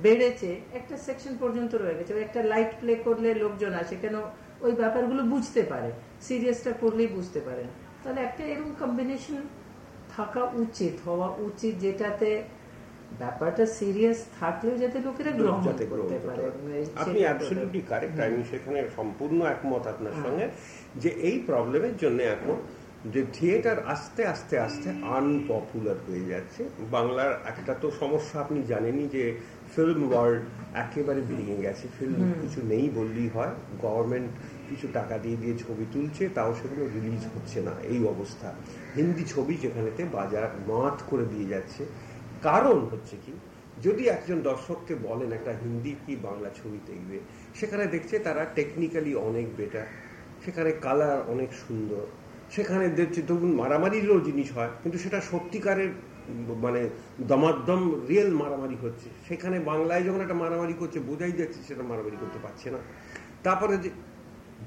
বেড়েছে, একটা সেকশন পর্যন্ত রয়ে গেছে। একটা লাইট প্লে করলে লোকজন আসে, কেন ওই ব্যাপারগুলো বুঝতে পারে। সিরিয়াসটা করলেই বুঝতে পারে তাহলে একটা এরকম কম্বিনেশন থাকা উচিত, হওয়া উচিত, যেটাতে ব্যাপারটা সিরিয়াস থাকলেও যাতে লোকেরা গ্রহণ করতে পারে। আপনি অ্যাবসলিউটলি কারেক্ট আমি সেখানে সম্পূর্ণ একমত আপনার। সঙ্গে যে এই প্রবলেমের জন্য এখন যে থিয়েটার আস্তে আস্তে আস্তে আনপপুলার হয়ে যাচ্ছে। বাংলার একটা তো সমস্যা আপনি জানেনই যে ফিল্ম ওয়ার্ল্ড একেবারে ভেঙে গেছে। ফিল্ম কিছু নেই বললেই হয়। গভর্নমেন্ট কিছু টাকা দিয়ে দিয়ে ছবি তুলছে তাও সেগুলো রিলিজ হচ্ছে না। এই অবস্থা। হিন্দি ছবি যেখানেতে বাজার মাত করে দিয়ে যাচ্ছে। কারণ হচ্ছে কি, যদি একজন দর্শককে বলেন একটা হিন্দি কি বাংলা ছবি দেখবে সেখানে দেখছে তারা টেকনিক্যালি অনেক বেটার সেখানে কালার অনেক সুন্দর, সেখানে দেখছে ধরুন মারামারিরও জিনিস হয়, কিন্তু সেটা সত্যিকারের মানে দমাদম রিয়েল মারামারি হচ্ছে। সেখানে বাংলায় যখন একটা মারামারি করছে, বোঝাই যাচ্ছে সেটা মারামারি করতে পারছে না। তারপরে যে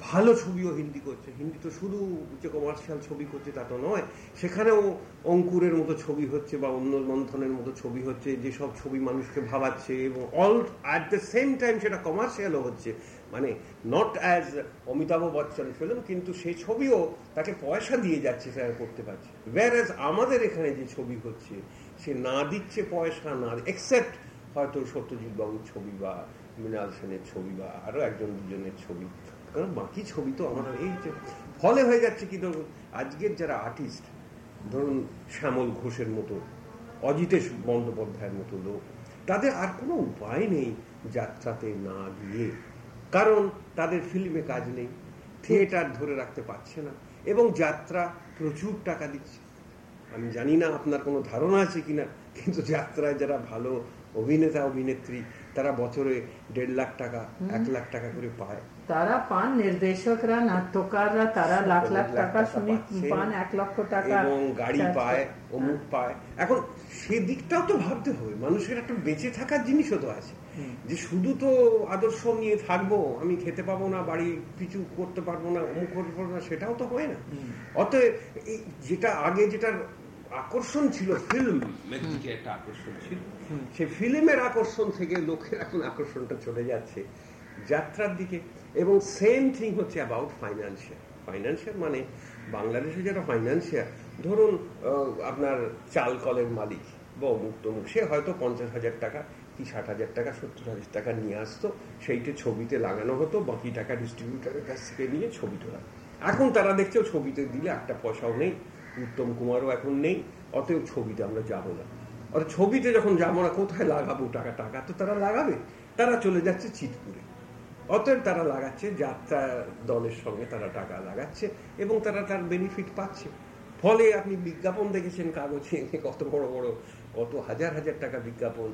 ভালো ছবিও হিন্দি করছে। হিন্দি তো শুধু যে কমার্শিয়াল ছবি করছে তা তো নয়, সেখানেও অঙ্কুরের মতো ছবি হচ্ছে বা অন্য মন্থনের মতো ছবি হচ্ছে, যেসব ছবি মানুষকে ভাবাচ্ছে এবং all at the same time সেটা কমার্শিয়ালও হচ্ছে। মানে not as Amitabh Bachchan film কিন্তু সেই ছবিও তাকে পয়সা দিয়ে যাচ্ছে সেটা করতে পারছে ওয়ার অ্যাজ আমাদের এখানে যে ছবি হচ্ছে, সে না দিচ্ছে পয়সা, না এক্সেপ্ট হয়তো সত্যজিৎ বাবুর ছবি বা মৃণাল সেনের ছবি বা আরও একজন দুজনের ছবি। কারণ বাকি ছবি তো আমার এই যে ফলে হয়ে যাচ্ছে কি ধরুন আজকের যারা আর্টিস্ট ধরুন শ্যামল ঘোষের মতো অজিতেশ বন্দ্যোপাধ্যায়ের মতো লোক তাদের আর কোনো উপায় নেই যাত্রাতে না গিয়ে। কারণ তাদের ফিল্মে কাজ নেই থিয়েটার ধরে রাখতে পারছে না এবং যাত্রা প্রচুর টাকা দিচ্ছে। আমি জানি না আপনার কোনো ধারণা আছে কিনা কিন্তু যাত্রায় যারা ভালো অভিনেতা অভিনেত্রী তারা বছরে দেড় লাখ টাকা এক লাখ টাকা করে পায়। তারা পান নির্দেশকরা নাট্যকাররা তারা লাখ লাখ টাকা শুনি পান এক লক্ষ টাকা এবং গাড়ি পায় অমুক পায়। এখন সেদিকটাও তো ভাবতে হবে মানুষের একটা বেঁচে থাকার জিনিসও তো আছে। যে শুধু তো আদর্শ নিয়ে থাকব আমি খেতে পাবো না বাড়ি কিছু করতে পারব না অমুক করতে পারব না সেটাও তো হয় না। অতএব যেটা আগে যেটার আকর্ষণ ছিল ফিল্ম দিকে একটা আকর্ষণ ছিল। সেই ফিল্মের আকর্ষণ থেকে লোকের এখন আকর্ষণটা চলে যাচ্ছে। যাত্রার দিকে এবং সেম থিং হচ্ছে অ্যাবাউট ফাইন্যান্সিয়াল ফাইন্যান্সিয়াল মানে বাংলাদেশে যারা ফাইন্যান্সিয়াল ধরুন আপনার চাল কলের মালিক বা অমুক তমুক সে হয়তো পঞ্চাশ হাজার টাকা কি ষাট হাজার টাকা, সত্তর হাজার টাকা নিয়ে আসতো, সেইটা ছবিতে লাগানো হতো, বাকি টাকা ডিস্ট্রিবিউটারের কাছ থেকে নিয়ে ছবি তোলা। এখন তারা দেখছে ছবিতে দিলে একটা পয়সাও নেই, উত্তম কুমারও এখন নেই, অতএব ছবিতে আমরা যাব না। অর্থাৎ ছবিতে যখন যাব না, কোথায় লাগাবো টাকা? টাকা তো তারা লাগাবে। তারা চলে যাচ্ছে চিতপুরে। অতএব তারা লাগাচ্ছে যাত্রা দলের সঙ্গে তারা টাকা লাগাচ্ছে এবং তারা তার বেনিফিট পাচ্ছে। ফলে আপনি বিজ্ঞাপন দেখেছেন কাগজে কত বড় বড় কত হাজার হাজার টাকা বিজ্ঞাপন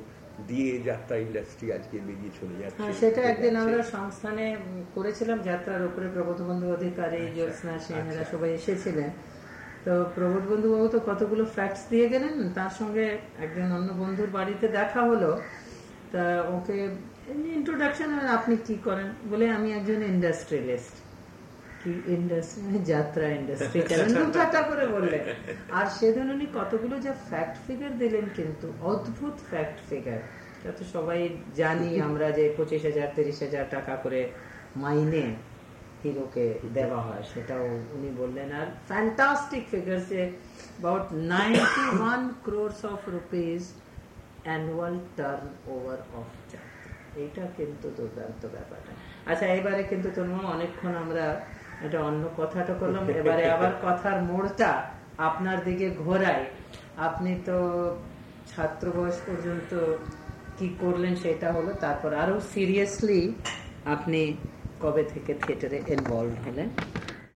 দিয়ে যাত্রা ইন্ডাস্ট্রি আজকে বেরিয়ে চলে যাচ্ছে। হ্যাঁ, সেটা একদিন আমরা সংস্থানে করেছিলাম যাত্রার উপরে প্রবোধ বন্ধু অধিকারী আচ্ছা, জ্যোৎস্না সেনেরা আচ্ছা। সবাই এসেছিলেন। তো প্রবোধ বন্ধু বাবু তো কতগুলো ফ্যাক্টস দিয়ে গেলেন তার সঙ্গে একজন অন্য বন্ধুর বাড়িতে দেখা হলো। তা ওকে ইন্ট্রোডাকশন আপনি কি করেন? বলে আমি একজন ইন্ডাস্ট্রিয়ালিস্ট কি ইন্ডাস্ট্রি মানে যাত্রা ইন্ডাস্ট্রি [laughs] করে বললেন আর সেদিন উনি কতগুলো যা ফ্যাক্ট ফিগার দিলেন কিন্তু অদ্ভুত ফ্যাক্ট ফিগার তো সবাই জানি আমরা যে পঁচিশ হাজার তিরিশ হাজার টাকা করে মাইনে হিরোকে দেওয়া হয় সেটাও উনি বললেন। আর ফ্যান্টাস্টিক ফিগার যে about ninety one crores of rupees annual turnover of এইটা কিন্তু দুর্দান্ত ব্যাপারটা আচ্ছা এবারে কিন্তু তোমার অনেকক্ষণ আমরা এটা অন্য কথাটা করলাম। এবারে আবার কথার মোড়টা আপনার দিকে ঘোরাই। আপনি তো ছাত্র বয়স পর্যন্ত কি করলেন সেটা হলো, তারপর আরও সিরিয়াসলি আপনি কবে থেকে থিয়েটারে ইনভলভ হলেন?